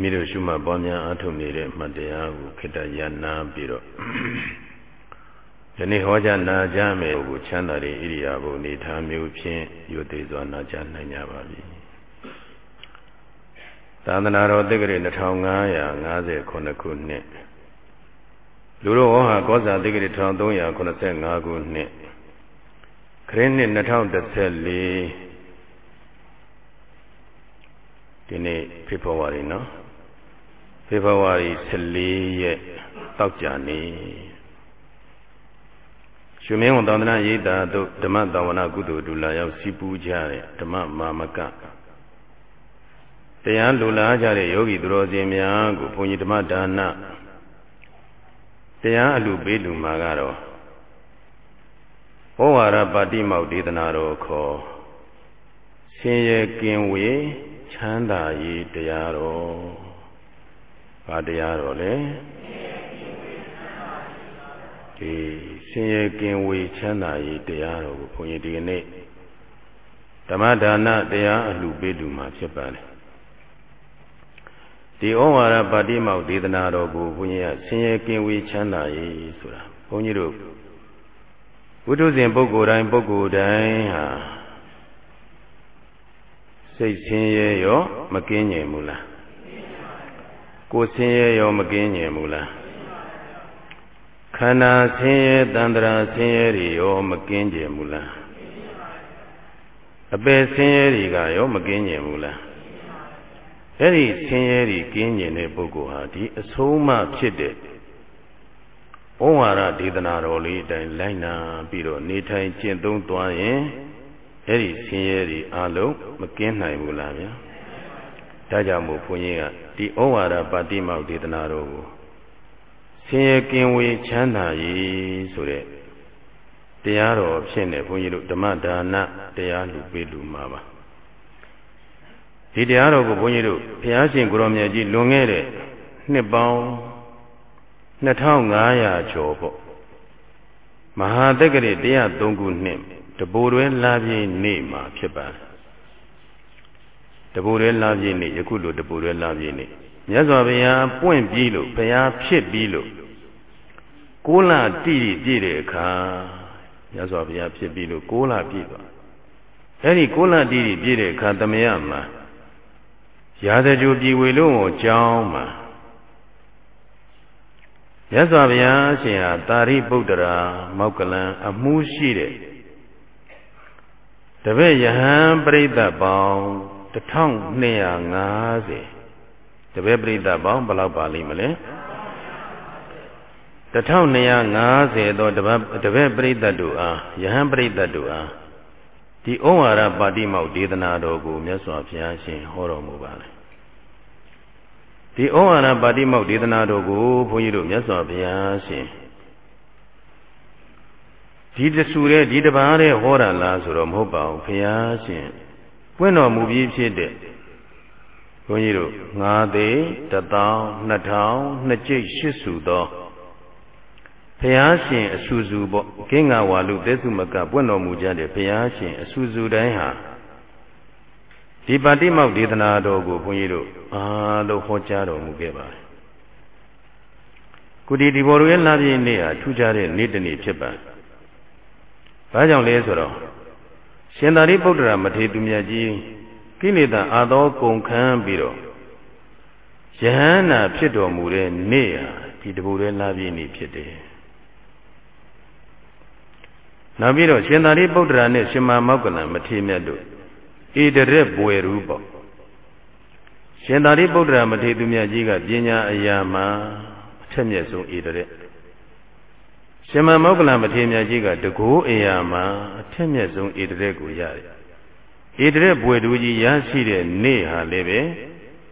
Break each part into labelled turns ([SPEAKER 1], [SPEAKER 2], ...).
[SPEAKER 1] မိတို့ရှုမှတ်ပွားများအားထုတ်နေတဲ့မှတ်တရားကိုခိတ္တရနာပြီးတော့ယနေ့ဟောကြားနာကြားမယ်ကိုချမ်းသာတဲ့ဣရိယာပုနေထားမျိုးဖြင့်ယုသေးစွာနာကြားနိုင်ကြပါပြီသာသနာတော်တက္ကရာ2559ခုနှစ်လူတော်ဟောဟာကောဇာတက္ကရာ1385ခုနှစ်ခရစ်နှစ်2014ဒီနေ့ဖေဖော်ဝါရီနော် ဖေဖော်ဝါရီ14ရက်တောက်ကြနေရှင်မင်းဝန်သာသနာရေးတာတို့ဓမ္မတာဝနာကုသိုလ်ဒူလာရောက်စီပူးကြတဲ့ဓမ္မမာမကတရားလူလာကြတဲ့ယောဂီသူတော်စင်များကိုဘုန်းကြီးဓမ္မဒါနတရားအလူပေးလူမှာကတော့ဩဝါဒပါတိမောက်ဒေသနာတော်ခေါ်ဆင်းရဲကင်းဝေချမ်းသာရေးတရားတော် ဘာတရားတော်လဲဒီဆင်းရဲကင်းဝေးချမ်းသာရေးတရားတော်ကိုဘုန်းကြီးဒီကနေ့ဓမ္မဒါနတရားအလှပေးလူမှာဖြစ်ပါတယ်ဒီဩဝါဒပါတိမောက်ဒေသနာတော်ကိုဘုန်းကြီးကဆင်းရဲကင်းဝေးချမ်းသာရေးဆိုတာဘုန်းကြီးတို့ဝိတုဇဉ်ပုဂ္ဂိုလ်တိုင်းပုဂ္ဂိုလ်တိုင်းဟာစိတ်ဆင်းရဲရော မကင်းငြိမ်ဘူးလား ကိုယ်ဆင်းရဲရောမကင်းညင်ဘူးလားခန္ဓာဆင်းရဲတန္တရာဆင်းရဲတွေရောမကင်းကြဘူးလားအပယ်ဆင်းရဲတွေကရောမကင်းကြဘူးလားအဲ့ဒီဆင်းရဲတွေကင်းကျင်တဲ့ပုဂ္ဂိုလ်ဟာဒီအဆုံးမဖြစ်တဲ့ဩဝါဒဒေသနာတော်လေးအတိုင်းလိုက်နာပြီးတော့နေထိုင်ကျင့်သုံးသွားရင်အဲ့ဒီဆင်းရဲတွေအလုံးမကင်းနိုင်ဘူးလားဗျာ ဒါကြောင့်မို့ဘုန်းကြီးကဒီဩဝါဒပါတိမောက်ဒေသနာတော်ကိုဆင်းရဲကင်းဝေးချမ်းသာရေးဆိုတဲ့တရားတော်ဖြစ်နေဘုန်းကြီးတို့ဓမ္မဒါနတရားလူပေးလူမှာပါဒီတရားတော်ကိုဘုန်းကြီးတို့ဘုရားရှင်ကိုရောမြတ်ကြီးလွန်ခဲ့တဲ့နှစ်ပေါင်း2500ကျော်ပေါ့မဟာတက္ကရာ103ခုနှစ်တပိုတွဲလာပြည့်နေ့မှာဖြစ်ပါတယ် တပူရဲလာပြည့်နေယခုလိုတပူရဲလာပြည့်နေမြတ်စွာဘုရားပွင့်ပြီးလို့ဘုရားဖြစ်ပြီးလို့ကိုးလတိတိပြည့်တဲ့အခါမြတ်စွာဘုရားဖြစ်ပြီးလို့ကိုးလပြည့်သွားအဲ့ဒီကိုးလတိတိပြည့်တဲ့အခါသမယမှာရာဇကြိုပြည်ဝေလုံးကိုကြောင်းမှာမြတ်စွာဘုရားရှင်ဟာတာရိပုတ္တရာမောက္ကလံအမှုရှိတဲ့တပည့်ယဟန်ပရိသတ်ပေါင်း 1250တပည့်ပြိဿပေါင်းဘယ်လောက်ပါလိမ့်မလဲ1250သောတပည့်တပည့်ပြိဿတို့အားယဟန်ပြိဿတို့အားဒီဩဝါဒပါတိမောက်ဒေသနာတော်ကိုမြတ်စွာဘုရားရှင်ဟောတော်မူပါလေဒီဩဝါဒပါတိမောက်ဒေသနာတော်ကိုဘုန်းကြီးတို့မြတ်စွာဘုရားရှင်ဒီတဆူတဲ့ဒီတပါးတဲ့ဟောတာလားဆိုတော့မဟုတ်ပါဘူးဘုရားရှင် ပွင့်တော်မူပြီးဖြစ်တဲ့ဘုန်းကြီးတို့ငါးသိတထောင်နှစ်ထောင်နှစ်ကျိတ်ရှစ်စုသောဘုရားရှင်အဆူဆူပေါ့ကင်းငါဝါလူသစ္စုမကပွင့်တော်မူကြတဲ့ဘုရားရှင်အဆူဆူတိုင်းဟာဒီပါတိမောက်ဒေသနာတော်ကိုဘုန်းကြီးတို့အားလုံးဟောကြားတော်မူခဲ့ပါတယ်ကုတီဒီဘော်ရဲ့လာပြည့်နေ့ဟာထူးခြားတဲ့နေ့တစ်နေ့ဖြစ်ပါတယ်။ဘာကြောင့်လဲဆိုတော့ ရှင်သာရိပုတ္တရာမထေရသူမြတ်ကြီးကိလေသာအာသောကုန်ခန်းပြီးတော့ယဟန္တာဖြစ်တော်မူတဲ့နေ့ဟာဒီတပူရဲလာပြည့်နေ့ဖြစ်တယ်။နောက်ပြီးတော့ရှင်သာရိပုတ္တရာနဲ့ရှင်မာမောက္ကလံမထေရမြတ်တို့ဣတရက်ဘွယ်ရူပေါ့။ရှင်သာရိပုတ္တရာမထေရသူမြတ်ကြီးကပညာအရာမှာအထက်မြတ်ဆုံးဣတရက် ရှင်မမောက္ကလမထေရမြတ်ကြီးကတကိုးအရာမှာအထက်မြက်ဆုံးဣတရက်ကိုရတယ်ဣတရက်ဘွယ်သူကြီးရရှိတဲ့နေ့ဟာလည်းပဲ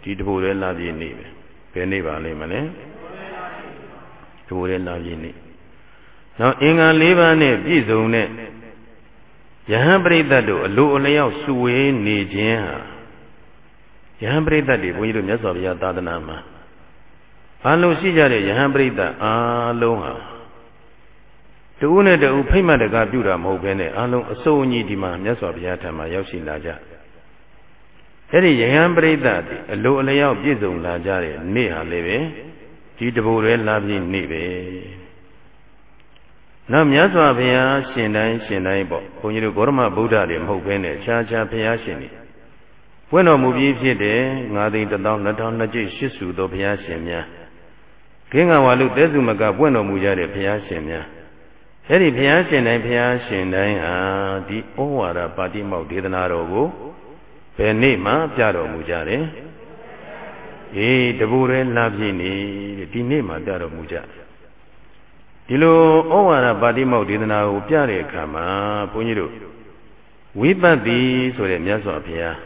[SPEAKER 1] ဒီတဘူရဲလာပြည့်နေ့ပဲဘယ်နေ့ပါလိမ့်မလဲတဘူရဲလာပြည့်နေ့နောက်အင်္ဂါ၄ပါးနဲ့ပြည့်စုံတဲ့ယဟန်ပရိသတ်တို့အလိုအလျောက်စုဝေးနေခြင်းဟာယဟန်ပရိသတ်တွေဘုန်းကြီးတို့မြတ်စွာဘုရားသာသနာမှာဘာလို့ရှိကြတဲ့ယဟန်ပရိသတ်အားလုံးဟာ တူးနဲ့တူးဖိမ့်မှတ်တကားပြုတာမဟုတ်ဘဲနဲ့အလုံးအစုံကြီးဒီမှာမြတ်စွာဘုရားထံမှာရောက်ရှိလာကြအဲ့ဒီယဟန်ပရိသတ်အလိုအလျောက်ပြည့်စုံလာကြတဲ့နေ့ဟာလည်းပဲဒီတဘူရဲလာပြည့်နေ့ပဲနောက်မြတ်စွာဘုရားရှင်တိုင်းရှင်တိုင်းပေါ့ဘုန်းကြီးတို့ဂေါရမဗုဒ္ဓတွေမဟုတ်ဘဲနဲ့ခြားခြားဘုရားရှင်တွေပွင့်တော်မူပြီးဖြစ်တဲ့ငါးသိန်းတစ်သောင်းနှစ်ထောင်နှစ်ကျိပ်ရှစ်စုသောဘုရားရှင်များခင်းကဝါလူတဲစုမကပွင့်တော်မူကြတဲ့ဘုရားရှင်များ အဲ့ဒီဘုရားရှင်တိုင်းဘုရားရှင်တိုင်းဟာဒီဩဝါဒပါတိမောက်ဒေသနာတော်ကိုဘယ်နေ့မှပြတော်မူကြတယ်အေးတပူရဲလာပြည့်နေဒီနေ့မှပြတော်မူကြဒီလိုဩဝါဒပါတိမောက်ဒေသနာကိုပြတဲ့အခါမှာဘုန်းကြီးတို့ဝိပဿတိဆိုတဲ့မြတ်စွာဘုရား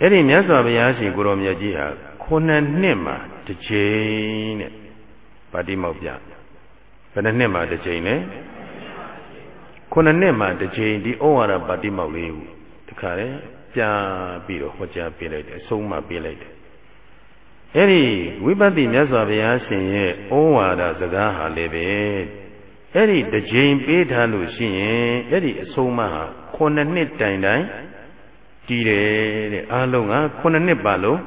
[SPEAKER 1] အဲ့ဒီမြတ်စွာဘုရားရှင်ကိုရောမြတ်ကြီးဟာခုနှစ်နှစ်မှာတစ်ချိန်နဲ့ပါတိမောက်ပြဘ ယ်နှစ်နှစ်မှာတစ်ချိန်လဲခုနှစ်နှစ်မှာတစ်ချိန်ဒီဩဝါဒပါတိမောက်လေးကိုတခါလေပြပြီးတော့ဟောကြားပေးလိုက်တယ်အဆုံးမပေးလိုက်တယ်အဲ့ဒီဝိပဿနာမြတ်စွာဘုရားရှင်ရဲ့ဩဝါဒစကားဟာလည်းပဲအဲ့ဒီတစ်ချိန်ပေးထားလို့ရှိရင်အဲ့ဒီအဆုံးမဟာခုနှစ်နှစ်တိုင်တိုင်တည်တယ်တဲ့အားလုံးကခုနှစ်နှစ်ပါလုံး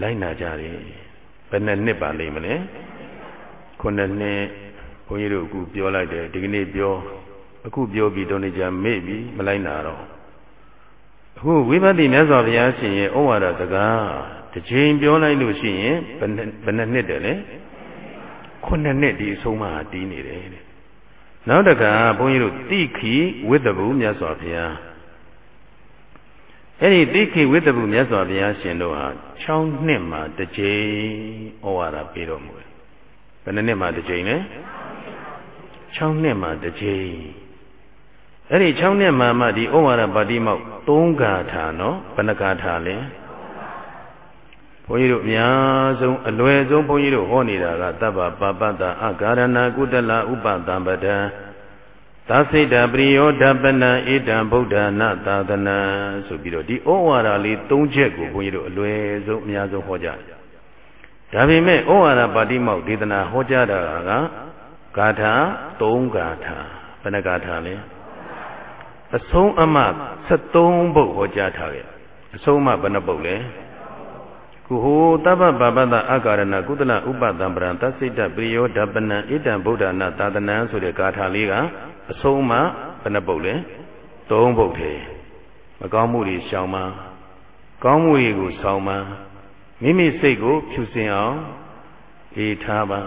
[SPEAKER 1] လိုက်နာကြတယ်ဘယ်နှစ်နှစ်ပါလိမ့်မလဲခုနှစ်နှစ် ဘုန်းကြီးတို့အခုပြောလိုက်တယ်ဒီကနေ့ပြောအခုပြောပြီးတော့နေကြမေ့ပြီးမလိုက်နာတော့အခုဝိပဿနာမြတ်စွာဘုရားရှင်ရဲ့ဩဝါဒစကားတစ်ချိန်ပြောလိုက်လို့ရှိရင်ဘယ်နှစ်ဘယ်နှစ်နှစ်တယ်လဲခုနှစ်နှစ်ဒီအဆုံးမဟာတီးနေတယ်တဲ့နောက်တကဘုန်းကြီးတို့တိခိဝိတ္တဘူမြတ်စွာဘုရားအဲ့ဒီတိခိဝိတ္တဘူမြတ်စွာဘုရားရှင်တို့ဟာ6နှစ်မှာတစ်ချိန်ဩဝါဒပေးတော်မူတယ်ဘယ်နှစ်နှစ်မှာတစ်ချိန်လဲ 6နှစ်မှာတစ်ချိန်အဲ့ဒီ6နှစ်မှာမှဒီဩဝါဒပါတိမောက်3ဂါထာနော်ဘယ်နှဂါထာလဲဘုန်းကြီးတို့အများဆုံးအလွယ်ဆုံးဘုန်းကြီးတို့ဟောနေတာကတပ္ပပပတ္တအကာရဏကုတလဥပတံပဒံသစိတပရိယောဓပနံဣတံဗုဒ္ဓနာသာသနာဆိုပြီးတော့ဒီဩဝါဒလေး၃ချက်ကိုဘုန်းကြီးတို့အလွယ်ဆုံးအများဆုံးဟောကြတယ်။ဒါပေမဲ့ဩဝါဒပါတိမောက်ဒေသနာဟောကြားတာက ဂါထာ၃ဂါထာဘယ်နှဂါထာလဲအဆုံးအမ73ပုဒ်ဟောကြားထားခဲ့အဆုံးအမဘယ်နှပုဒ်လဲကုဟောတပ္ပပပတ္တအကာရဏကုသလဥပတံပရံသစိတပရိယောဓပနံဣတံဗုဒ္ဓနာသာသနံဆိုတဲ့ဂါထာလေးကအဆုံးအမဘယ်နှပုဒ်လဲ၃ပုဒ်ထဲမကောင်းမှုတွေရှောင်ပါကောင်းမှုတွေကိုဆောင်ပါမိမိစိတ်ကိုဖြူစင်အောင်အေးထားပါ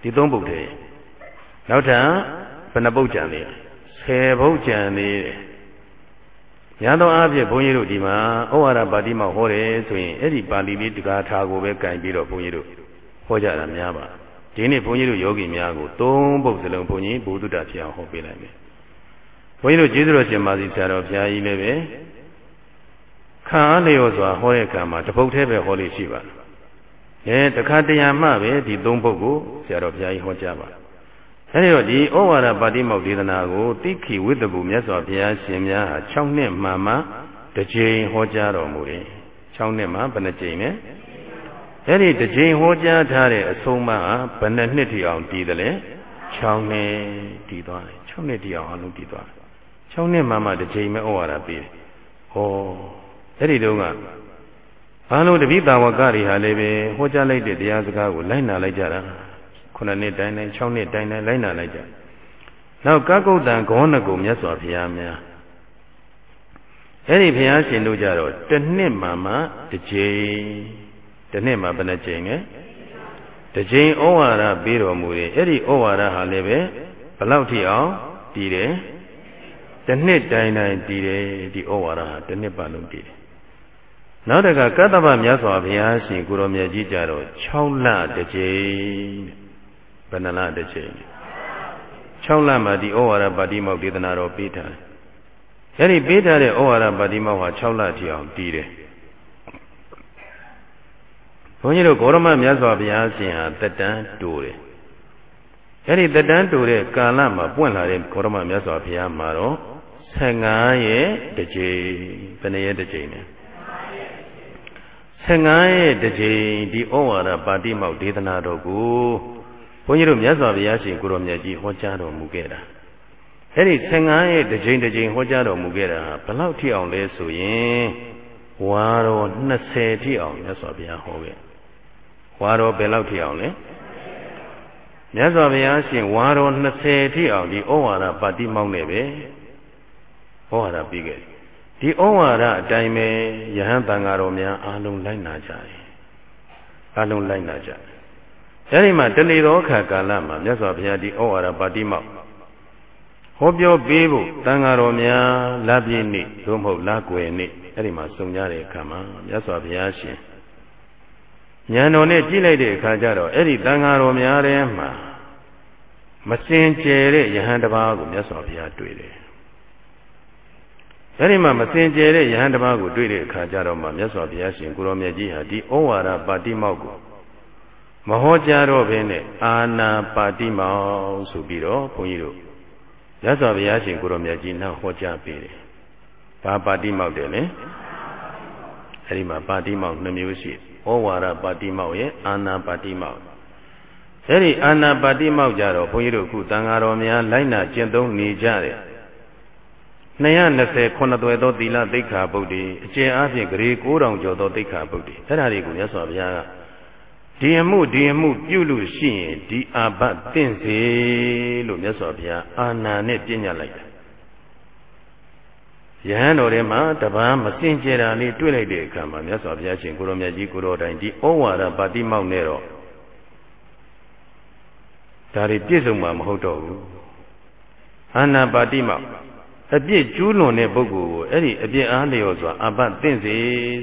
[SPEAKER 1] ဒီသုံးပုဒ်ထဲ နောက်ထပ်ဘယ်နှပုဒ်ကြံလဲ10ပုဒ်ကြံနေတယ်ညာတော်အားဖြင့်ဘုန်းကြီးတို့ဒီမှာဩဝါဒပါဠိမှာဟောတယ်ဆိုရင်အဲ့ဒီပါဠိလေးတကားထားကိုပဲကင်ပြီးတော့ဘုန်းကြီးတို့ဟောကြတာများပါဒီနေ့ဘုန်းကြီးတို့ယောဂီများကိုသုံးပုဒ်စလုံးဘုန်းကြီးဘုဒ္ဓတဖြစ်အောင်ဟောပေးလိုက်မယ်ဘုန်းကြီးတို့ကျေးဇူးတော်ရှင်ပါစီဆရာတော်ဘုရားကြီးလည်းပဲခံအားလျော်စွာဟောတဲ့ကံမှာတပုတ်သေးပဲဟောလို့ရှိပါအဲတခါတရံမှပဲဒီသုံးပုဒ်ကိုဆရာတော်ဘုရားကြီးဟောကြားပါ အဲဒီတော့ဒီဩဝါဒပါတိမောက်ဒေသနာကိုတိခိဝိတ္တပုမြတ်စွာဘုရားရှင်များဟာ6နှစ်မှမှတစ်ကြိမ်ဟောကြားတော်မူတယ်6နှစ်မှဘယ်နှကြိမ်လဲအဲ့ဒီတစ်ကြိမ်ဟောကြားထားတဲ့အဆုံးအမဟာဘယ်နှစ်နှစ်ထိအောင်တည်တယ်လဲ6နှစ်တည်သွားတယ်6နှစ်ထိအောင်အလုံးတည်သွားတယ်6နှစ်မှမှတစ်ကြိမ်ပဲဩဝါဒပေးတယ်ဟောအဲ့ဒီတုန်းကအားလုံးတပိတာဝကတွေဟာလည်းပဲဟောကြားလိုက်တဲ့တရားစကားကိုလိုက်နာလိုက်ကြတာ 9နှစ်တိုင်းတိုင်း6နှစ်တိုင်းတိုင်းလိုက်နာလိုက်ကြနောက်ကကုတ်တံဂေါနကုမြတ်စွာဘုရားများအဲ့ဒီဘုရားရှင်တို့ကြတော့တစ်နှစ်မှမှတစ်ကြိမ်တစ်နှစ်မှဘယ်နှကြိမ်လဲတစ်ကြိမ်ဩဝါဒပေးတော်မူတယ်အဲ့ဒီဩဝါဒဟာလည်းပဲဘလောက်ထိအောင်တည်တယ်တစ်နှစ်တိုင်းတိုင်းတည်တယ်ဒီဩဝါဒဟာတစ်နှစ်ပတ်လုံးတည်တယ်နောက်တကကတ္တဗမြတ်စွာဘုရားရှင်ကိုရောမြတ်ကြီးကြတော့6လတစ်ကြိမ် ဘယ်နှလတစ်ချိန်6လမှာဒီဩဝါဒပါတိမောက်ဒေသနာတော်ပေးထားတယ်။အဲဒီပေးထားတဲ့ဩဝါဒပါတိမောက်ဟာ6လထိအောင်တည်တယ်။ဘုန်းကြီးတို့ဂေါရမမြတ်စွာဘုရားရှင်ဟာတက်တန်းတူတယ်။အဲဒီတက်တန်းတူတဲ့ကာလမှာပွင့်လာတဲ့ဂေါရမမြတ်စွာဘုရားမှာတော့15ရဲ့တစ်ချိန်ဘယ်နှရဲ့တစ်ချိန်လဲ15ရဲ့တစ်ချိန်ဒီဩဝါဒပါတိမောက်ဒေသနာတော်ကို ဘုန်းကြီးတို့မြတ်စွာဘုရားရှင်ကိုရောမြတ်ကြီးဟောကြားတော်မူခဲ့တာအဲ့ဒီ15ရဲ့တစ်ချိန်တစ်ချိန်ဟောကြားတော်မူခဲ့တာဘယ်လောက်ထိအောင်လဲဆိုရင်ဝါတော်20ထိအောင်မြတ်စွာဘုရားဟောခဲ့ဝါတော်ဘယ်လောက်ထိအောင်လဲမြတ်စွာဘုရားရှင်ဝါတော်20ထိအောင်ဒီဩဝါဒပါတိမောင်းနေပဲဩဝါဒပြီးခဲ့ဒီဩဝါဒအတိုင်းပဲယဟန်တန်ဃာတော်များအားလုံးလိုက်နာကြတယ်အားလုံးလိုက်နာကြတယ် အဲဒီမှာတဏီတော်ခါကာလမှာမြတ်စွာဘုရားဒီဩဝါဒပါတိမောင်းဟောပြောပေးဖို့တန်ဃာတော်များလပြည့်နေ့သို့မဟုတ်လကွယ်နေ့အဲ့ဒီမှာစုံကြတဲ့အခါမှာမြတ်စွာဘုရားရှင်ဉာဏ်တော်နဲ့ကြည့်လိုက်တဲ့အခါကျတော့အဲ့ဒီတန်ဃာတော်များထဲမှာမစင်ကြယ်တဲ့ယဟန်တစ်ပါးကိုမြတ်စွာဘုရားတွေ့တယ်အဲ့ဒီမှာမစင်ကြယ်တဲ့ယဟန်တစ်ပါးကိုတွေ့တဲ့အခါကျတော့မှမြတ်စွာဘုရားရှင်ကိုရောမြတ်ကြီးဟာဒီဩဝါဒပါတိမောက်ကို မဟောကြားတော့ဘဲနဲ့အာနာပါတိမောက်ဆိုပြီးတော့ဘုန်းကြီးတို့မြတ်စွာဘုရားရှင်ကိုရောမြတ်ကြီးနောက်ဟောကြားပေးတယ်။ဘာပါတိမောက်တယ်လဲ။အဲဒီမှာပါတိမောက်နှမျိုးရှိဩဝါဒပါတိမောက်ရဲ့အာနာပါတိမောက်အဲဒီအာနာပါတိမောက်ကြတော့ဘုန်းကြီးတို့ခုတန်ဃာတော်များလိုက်နာကျင့်သုံးနေကြတယ်220ခုနှစ်သွယ်သောသီလသိက္ခာပုဒ်တွေအကျဉ်းအားဖြင့်ဂရေ9000ကျော်သောသိက္ခာပုဒ်တွေအဲ့ဒါတွေကိုမြတ်စွာဘုရားက ဒီအမှုဒီအမှုပြုလို့ရှိရင်ဒီအာဘတ်တင့်စေလို့မြတ်စွာဘုရားအာနာနဲ့ပြညတ်လိုက်တယ်ယဟန်တော်ထဲမှာတပန်းမစင်ကြယ်တာလေးတွေ့လိုက်တဲ့အခါမှာမြတ်စွာဘုရားရှင်ကိုရောမြတ်ကြီးကိုရောတိုင်းဒီဩဝါဒပါတိမောက်နဲ့တော့ဒါတွေပြည့်စုံမှာမဟုတ်တော့ဘူးအာနာပါတိမောက်အပြစ်ကျူးလွန်တဲ့ပုဂ္ဂိုလ်ကိုအဲ့ဒီအပြစ်အားလျော်စွာအပတ်သင့်စေ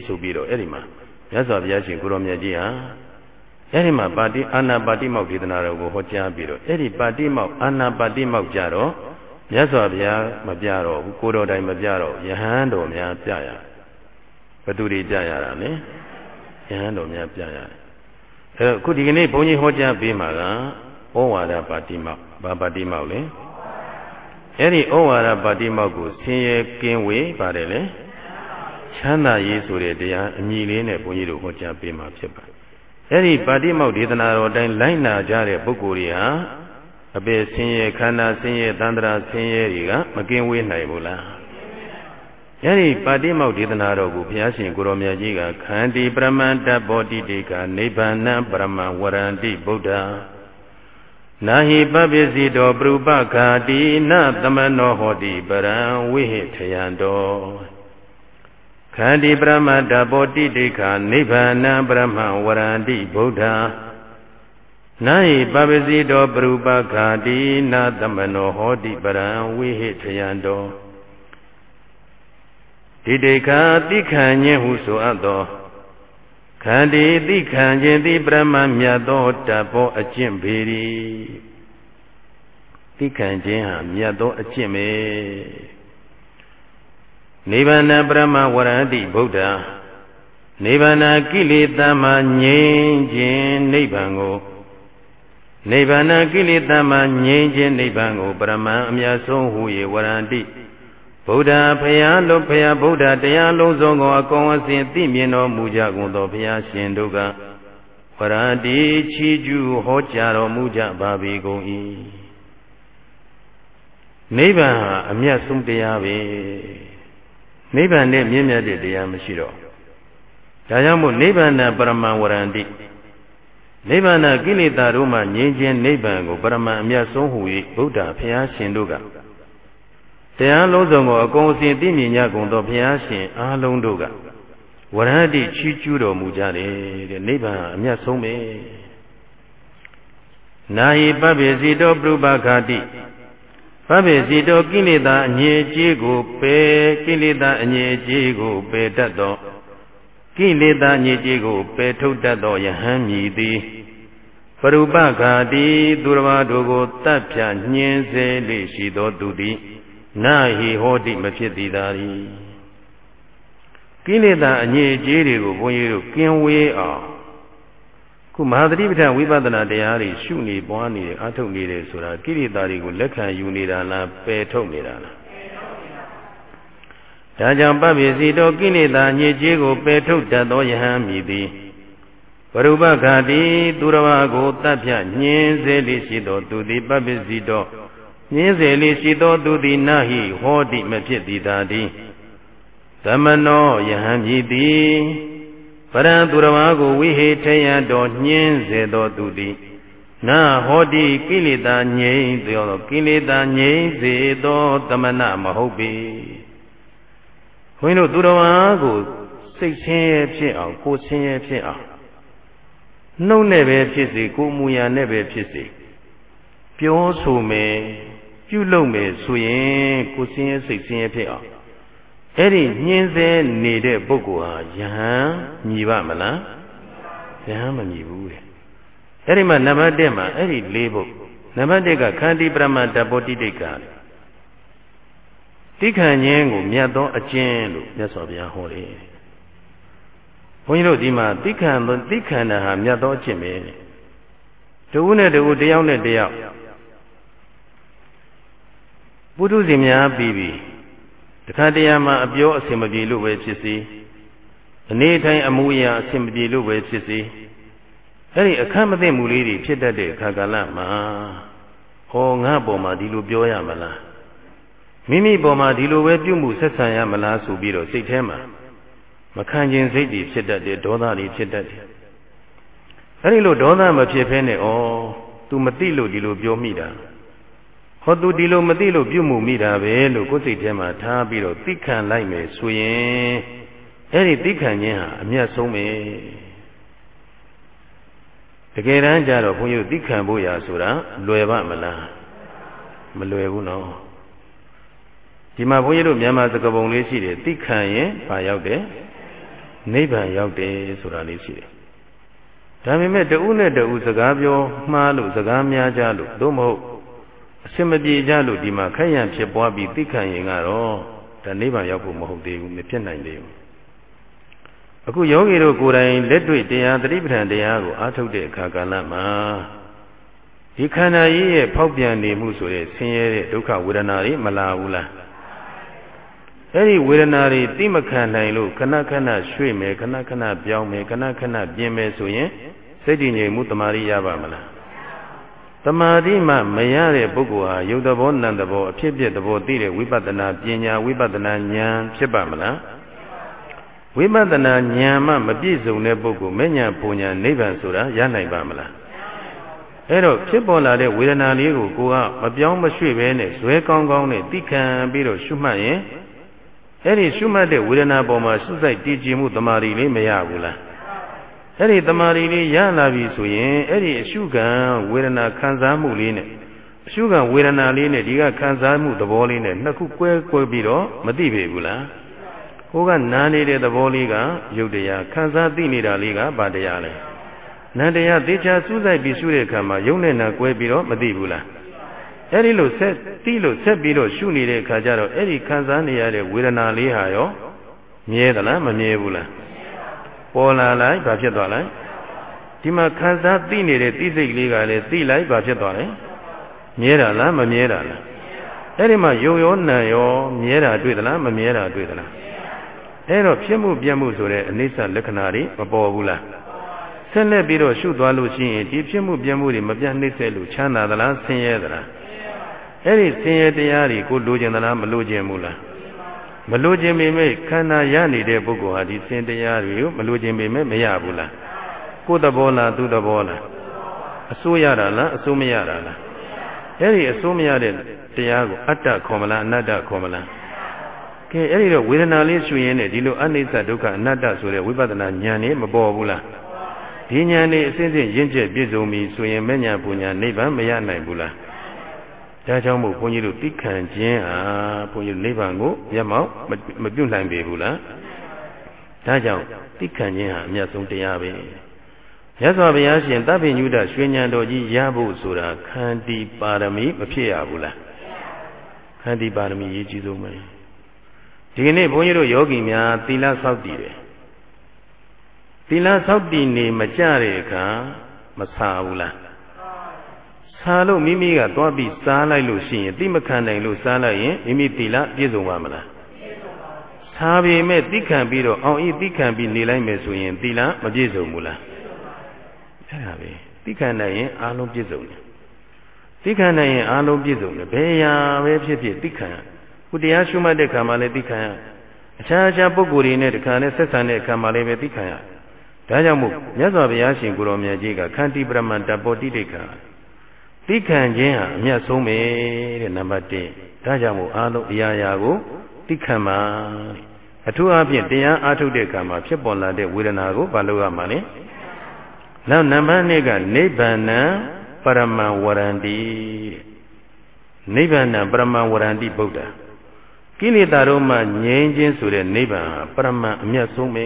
[SPEAKER 1] ဆိုပြီးတော့အဲ့ဒီမှာမြတ်စွာဘုရားရှင်ကိုရောမြတ်ကြီးဟာ အဲ့ဒီမှာပါတိအာနာပါတိမောက်ဒေသနာတော်ကိုဟောကြားပြီးတော့အဲ့ဒီပါတိမောက်အာနာပါတိမောက်ကြတော့မြတ်စွာဘုရားမပြတော့ဘူးကိုတော်တိုင်မပြတော့ယဟန်တော်များပြရဘသူတွေပြရတာလဲယဟန်တော်များပြရတယ်အဲ့တော့အခုဒီကနေ့ဘုန်းကြီးဟောကြားပေးမှာကဩဝါဒပါတိမောက်ဘာပါတိမောက်လဲအဲ့ဒီဩဝါဒပါတိမောက်ကိုဆင်းရဲကင်းဝေးပါတယ်လေချမ်းသာရေးဆိုတဲ့တရားအညီလေးနဲ့ဘုန်းကြီးတို့ဟောကြားပေးမှာဖြစ်ပါတယ် အဲ့ဒီပါတိမောက်ဒေသနာတော်အတိုင်းလိုက်နာကြတဲ့ပုဂ္ဂိုလ်တွေဟာအပေဆင်းရဲခန္ဓာဆင်းရဲသန္တရာဆင်းရဲတွေကမကင်းဝေးနိုင်ဘူးလားအဲ့ဒီပါတိမောက်ဒေသနာတော်ကိုဘုရားရှင်ကိုရောမြတ်ကြီးကခန္တီပရမန္တဘောတိတေကနိဗ္ဗာန်ပရမံဝရန္တိဗုဒ္ဓနာဟိပပစ္စည်းတော်ပရုပခာတိနသမနောဟောတိပရံဝိဟိထယံတော် ခန္တီပရမတ္တဘောတိတိခာနိဗ္ဗာနံပရမဝရန္တိဗုဒ္ဓနာဟိပပစီတောပရူပခာတိနာသမနောဟောတိပရံဝိဟိထယံတောတိတိခာတိခံခြင်းဟုဆိုအပ်သောခန္တီတိခံခြင်းတိပရမမြတ်သောတဘောအကျင့်ပေရီတိခံခြင်းဟာမြတ်သောအကျင့်ပဲ နိဗ္ဗာန်ပရမဝရတိဗုဒ္ဓနိဗ္ဗာန်ကိလေသာမှငြိမ်းခြင်းနိဗ္ဗာန်ကိုနိဗ္ဗာန်ကိလေသာမှငြိမ်းခြင်းနိဗ္ဗာန်ကိုပရမအမြတ်ဆုံးဟူ၍ဝရတိဗုဒ္ဓဖရာလို့ဖရာဗုဒ္ဓတရားလုံးစုံကိုအကုန်အစင်သိမြင်တော်မူကြကုန်သောဖရာရှင်တို့ကဝရတိချီးကျူးဟောကြားတော်မူကြပါပေကုန်၏နိဗ္ဗာန်ဟာအမြတ်ဆုံးတရားပဲ နိဗ္ဗာန်နဲ့မြင့်မြတ်တဲ့တရားမရှိတော့ဒါကြောင့်မို့နိဗ္ဗာန်ပရမံဝရန္တိနိဗ္ဗာန်ကိလေသာတို့မှငြိမ်းခြင်းနိဗ္ဗာန်ကိုပရမံအမြတ်ဆုံးဟူ၍ဗုဒ္ဓဘုရားရှင်တို့ကတရားလုံးစုံကိုအကုန်အစင်သိမြင်ကြကုန်သောဘုရားရှင်အားလုံးတို့ကဝရဟတိချီးကျူးတော်မူကြတယ်တဲ့နိဗ္ဗာန်အမြတ်ဆုံးပဲနာဟိပပ္ပေစီတောပရုပခာတိ ဖဘေစီတောကိလေသာအငြိအကျေးကိုပယ်ကိလေသာအငြိအကျေးကိုပယ်တတ်သောကိလေသာအငြိအကျေးကိုပယ်ထုတ်တတ်သောယဟန်မြည်သည်ပရုပခာတိသူတော်ဘာတို့ကိုတတ်ဖြာညှင်းစေလေရှိသောသူသည်နာဟိဟောတိမဖြစ်သည်သာရီကိလေသာအငြိအကျေးတွေကိုဘုန်းကြီးတို့ကင်းဝေးအောင် ခုမဟာသတိပဋ္ဌာန်ဝိပဿနာတရားတွေရှုနေပွားနေအထုတ်နေတယ်ဆိုတာကိရိတာတွေကိုလက်ခံယူနေတာလားပယ်ထုတ်နေတာလားဒါကြောင့်ပပ္ပစီတော်ကိလေသာညစ်ကြေးကိုပယ်ထုတ်တတ်သောယဟန်မြည်သည်ဘရုပခာတိသူတော်ဘာကိုတတ်ဖြတ်ညင်းစေလေးရှိသောသူသည်ပပ္ပစီတော်ညင်းစေလေးရှိသောသူသည်နာဟိဟောတိမဖြစ်သည်သာသည်သမနောယဟံမြည်သည် ပရံသူတော်ဘာကိုဝိဟေထယံတော်ညင်းစေတော်သူသည်နာဟောတိကိလေသာငြိမ့်သောကိလေသာငြိမ့်စေသောသမဏမဟုတ်ပေဘုန်းကြီးတို့သူတော်ဘာကိုစိတ်ဆင်းရဲဖြစ်အောင်ကိုယ်ဆင်းရဲဖြစ်အောင်နှုတ်နဲ့ပဲဖြစ်စေကိုယ်မူရာနဲ့ပဲဖြစ်စေပြောဆိုမယ်ပြုလုပ်မယ်ဆိုရင်ကိုယ်ဆင်းရဲစိတ်ဆင်းရဲဖြစ်အောင် အဲ့ဒီညှင်းဆဲနေတဲ့ပုဂ္ဂိုလ်ဟာယဟန်မြည်ပါမလားယဟန်မမြည်ဘူးတဲ့အဲ့ဒီမှာနံပါတ်1မှာအဲ့ဒီ၄ပုဒ်နံပါတ်1ကခန္တီပရမတ္တပောတိတိတ်ကတိခံခြင်းကိုမြတ်သောအကျင့်လို့မြတ်စွာဘုရားဟောတယ်ဘုန်းကြီးတို့ဒီမှာတိခံတိခံတာဟာမြတ်သောအကျင့်ပဲတဦးနဲ့တဦးတယောက်နဲ့တယောက်ပုထုဇဉ်များပြီးပြီ တခါတရံမှာအပြောအဆင်မပြေလို့ပဲဖြစ်စီအနေထိုင်အမှုအရာအဆင်မပြေလို့ပဲဖြစ်စီအဲ့ဒီအခက်မသိမှုလေးတွေဖြစ်တတ်တဲ့အခါကာလမှာဟောငါ့ပေါ်မှာဒီလိုပြောရမလားမိမိပေါ်မှာဒီလိုပဲပြုမှုဆက်ဆံရမလားဆိုပြီးတော့စိတ်ထဲမှာမခံကျင်စိတ်တွေဖြစ်တတ်တယ်ဒေါသတွေဖြစ်တတ်တယ်အဲ့ဒီလိုဒေါသမဖြစ်ဖဲနဲ့ဩ तू မသိလို့ဒီလိုပြောမိတာ ဟော तू ဒီလိုမသိလို့ပြုမှုမိတာပဲလို့ကိုယ်စိတ်ထဲမှာထားပြီးတော့သိခံလိုက်မယ်ဆိုရင်အဲ့ဒီသိခံခြင်းဟာအမျက်ဆုံးပဲတကယ်တမ်းကျတော့ဘုန်းကြီးသိခံဖို့ရာဆိုတာလွယ်ပါမလားမလွယ်ဘူးနော်ဒီမှာဘုန်းကြီးတို့မြန်မာစကားပုံလေးရှိတယ်သိခံရင်ဘာရောက်တယ်နိဗ္ဗာန်ရောက်တယ်ဆိုတာလေးရှိတယ်ဒါပေမဲ့တဦးနဲ့တဦးစကားပြောမှားလို့စကားများကြလို့သို့မဟုတ်အ စင်မပြေကြလို့ဒီမှာခက်ရံဖြစ်ပွားပြီးသိခံရင်ကတော့ဒါနိဗ္ဗာန်ရောက်ဖို့မဟုတ်သေးဘူးမဖြစ်နိုင်သေးဘူးအခုယောဂီတို့ကိုယ်တိုင်လက်တွေ့တရားသတိပဋ္ဌာန်တရားကိုအားထုတ်တဲ့အခါကာလမှာဒီခန္ဓာကြီးရဲ့ဖောက်ပြန်နေမှုဆိုတဲ့ဆင်းရဲတဲ့ဒုက္ခဝေဒနာတွေမလာဘူးလားအဲ့ဒီဝေဒနာတွေသိမခံနိုင်လို့ခဏခဏရွှေ့မယ်ခဏခဏပြောင်းမယ်ခဏခဏပြင်းမယ်ဆိုရင်စိတ်တည်ငြိမ်မှုတမာရီရပါမလား တမာတိမှမရတဲ့ပုဂ္ဂိုလ်ဟာယုတ်တဘောနံတဘောအဖြစ်ပြသဘောသိတဲ့ဝိပဿနာပညာဝိပဿနာဉာဏ်ဖြစ်ပါမလားဝိပဿနာဉာဏ်မှမပြည့်စုံတဲ့ပုဂ္ဂိုလ်မဉဏ်ပူဉဏ်နိဗ္ဗာန်ဆိုတာရနိုင်ပါမလားအဲ့တော့ဖြစ်ပေါ်လာတဲ့ဝေဒနာလေးကိုကိုကမပြောင်းမရွှေ့ပဲနဲ့ဇွဲကောင်းကောင်းနဲ့သိခံပြီးတော့ရှုမှတ်ရင်အဲ့ဒီရှုမှတ်တဲ့ဝေဒနာပေါ်မှာရှုစိုက်တည်ကြည်မှုတမာရီလေးမရဘူးလား အဲ့ဒီတမာရီလေးရလာပြီဆိုရင်အဲ့ဒီအရှုခံဝေဒနာခံစားမှုလေးနဲ့အရှုခံဝေဒနာလေးနဲ့ဒီကခံစားမှုသဘောလေးနဲ့နှစ်ခုကွဲကွဲပြီးတော့မသိပေဘူးလားကိုကနားနေတဲ့သဘောလေးကယုတ်တရားခံစားသိနေတာလေးကဘာတရားလဲနန္တရားသေချာစူးစိုက်ပြီးရှုတဲ့အခါမှာယုံနဲ့နာကွဲပြီးတော့မသိဘူးလားအဲ့ဒီလိုဆက်သိလို့ဆက်ပြီးတော့ရှုနေတဲ့အခါကျတော့အဲ့ဒီခံစားနေရတဲ့ဝေဒနာလေးဟာရောမြဲသလားမမြဲဘူးလား ပေါ်လာလိုက်ဘာဖြစ်သွားလဲဒီမှာခံစားသိနေတဲ့သိစိတ်လေးကလည်းသိလိုက်ဘာဖြစ်သွားလဲမြဲတာလားမမြဲတာလားအဲ့ဒီမှာယုံရောနံရောမြဲတာတွေ့သလားမမြဲတာတွေ့သလားအဲ့တော့ဖြစ်မှုပြတ်မှုဆိုတဲ့အနိစ္စလက္ခဏာတွေမပေါ်ဘူးလားဆက်လက်ပြီးတော့ရှုသွားလို့ရှိရင်ဒီဖြစ်မှုပြတ်မှုတွေမပြတ်နှိမ့်ဆက်လို့ချမ်းသာသလားဆင်းရဲသလားအဲ့ဒီဆင်းရဲတရားတွေကိုလိုချင်သလားမလိုချင်ဘူးလား မလိုချင်ပေမဲ့ခန္ဓာရနေတဲ့ပုဂ္ဂိုလ်ဟာဒီဆင်းတရားတွေကိုမလိုချင်ပေမဲ့မရဘူးလားကိုယ်သဘောလားသူသဘောလားအစိုးရတာလားအစိုးမရတာလားအဲ့ဒီအစိုးမရတဲ့တရားကိုအတ္တခေါ်မလားအနတ္တခေါ်မလားကဲအဲ့ဒီတော့ဝေဒနာလေးရှုရင်းနဲ့ဒီလိုအနိစ္စဒုက္ခအနတ္တဆိုတဲ့ဝိပဿနာဉာဏ်นี่မပေါ်ဘူးလားဒီဉာဏ်นี่အစဉ်စဉ်ရင့်ကျက်ပြည့်စုံပြီဆိုရင်မဲ့ညာပူညာနိဗ္ဗာန်မရနိုင်ဘူးလား ဒါကြောင့်မို့ဘုန်းကြီးတို့တိခံခြင်းဟာဘုန်းကြီးနိဗ္ဗာန်ကိုမျက်မှောက်မပြုတ်နိုင်ပေဘူးလားဒါကြောင့်တိခံခြင်းဟာအမြတ်ဆုံးတရားပဲရသော်ဘုရားရှင်တပ်ပိညုဒရွှေဉဏ်တော်ကြီးရဖို့ဆိုတာခန္တီပါရမီမဖြစ်ရဘူးလားခန္တီပါရမီရေးကြည့်ဆုံးပဲဒီကနေ့ဘုန်းကြီးတို့ယောဂီများသီလဆောက်တည်တယ်သီလဆောက်တည်နေမကြတဲ့အခါမဆာဘူးလား ဆာလို့မိမိကသွားပြီးစားလိုက်လို့ရှိရင်တိမခံနိုင်လို့စားလိုက်ရင်မိမိသီလပြည့်စုံပါမလားဆာပေမဲ့တိခံပြီးတော့အောင်ဤတိခံပြီးနေလိုက်မယ်ဆိုရင်သီလမပြည့်စုံဘူးလားအဲ့ဒါပဲတိခံနိုင်ရင်အာလုံးပြည့်စုံတယ်တိခံနိုင်ရင်အာလုံးပြည့်စုံတယ်ဘယ်ရာပဲဖြစ်ဖြစ်တိခံခုတရားရှုမှတ်တဲ့ခါမှလည်းသိခံရအခြားအခြားပုဂ္ဂိုလ်တွေနဲ့တခါနဲ့ဆက်ဆံတဲ့အခါမှာလည်းပဲသိခံရဒါကြောင့်မို့မြတ်စွာဘုရားရှင်ကိုရောမြတ်ကြီးကခန္တီပရမန္တပောတိတိခာ သိခံခြင်းဟာအမြတ်ဆုံးပဲတဲ့နံပါတ်1ဒါကြောင့်မို့အားလုံးအရာရာကိုသိခံပါအထူးအားဖြင့်တရားအားထုတ်တဲ့အခါမှာဖြစ်ပေါ်လာတဲ့ဝေဒနာကိုဘာလို့ရမှာလဲနောက်နံပါတ်2ကနိဗ္ဗာန်ပရမံဝရန္တိနိဗ္ဗာန်ပရမံဝရန္တိဗုဒ္ဓကိလေသာတို့မှငြိမ်းခြင်းဆိုတဲ့နိဗ္ဗာန်ဟာပရမံအမြတ်ဆုံးပဲ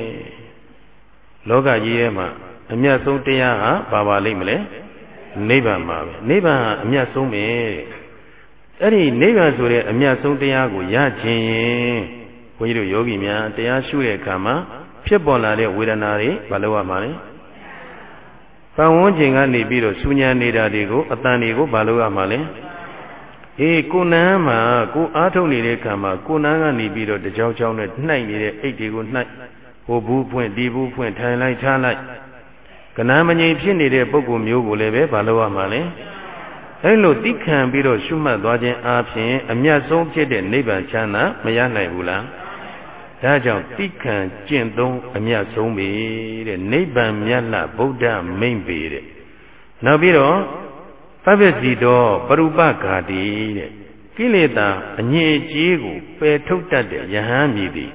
[SPEAKER 1] လောကကြီးထဲမှာအမြတ်ဆုံးတရားဟာဘာပါလိမ့်မလဲ နိဗ္ဗာန်ပါပဲနိဗ္ဗာန်ဟာအမြတ်ဆုံးပဲအဲ့ဒီနိဗ္ဗာန်ဆိုတဲ့အမြတ်ဆုံးတရားကိုရခြင်းရင်ဘုန်းကြီးတို့ယောဂီများတရားရှုတဲ့အခါမှာဖြစ်ပေါ်လာတဲ့ဝေဒနာတွေမလုပ်ရမှာလဲပတ်ဝန်းကျင်ကနေပြီးတော့ဆူညံနေတာတွေကိုအတန်တွေကိုမလုပ်ရမှာလဲအေးကိုနန်းမှာကိုအားထုတ်နေတဲ့အခါမှာကိုနန်းကနေပြီးတော့တကြောင်ကြောင်နဲ့နှိုက်နေတဲ့အိတ်တွေကိုနှိုက်ဟိုဘူးဖွင့်ဒီဘူးဖွင့်ထိုင်လိုက်ထားလိုက် ကနာမငြိမ်ဖြစ်နေတဲ့ပုံကူမျိုးကိုလည်းပဲမလုပ်ရမှာလဲအဲလိုတိခံပြီးတော့ရှုမှတ်သွားခြင်းအပြင်အမြတ်ဆုံးဖြစ်တဲ့နိဗ္ဗာန်ချမ်းသာမရနိုင်ဘူးလားဒါကြောင့်တိခံကျင့်သုံးအမြတ်ဆုံးပြီတဲ့နိဗ္ဗာန်မြတ်လဗုဒ္ဓမိမ့်ပေတဲ့နောက်ပြီးတော့ပပ္ပစီတော်ပရုပဂါတိတဲ့ကိလေသာအငြိအကျေးကိုပယ်ထုတ်တတ်တဲ့ယဟန်မြည်သည်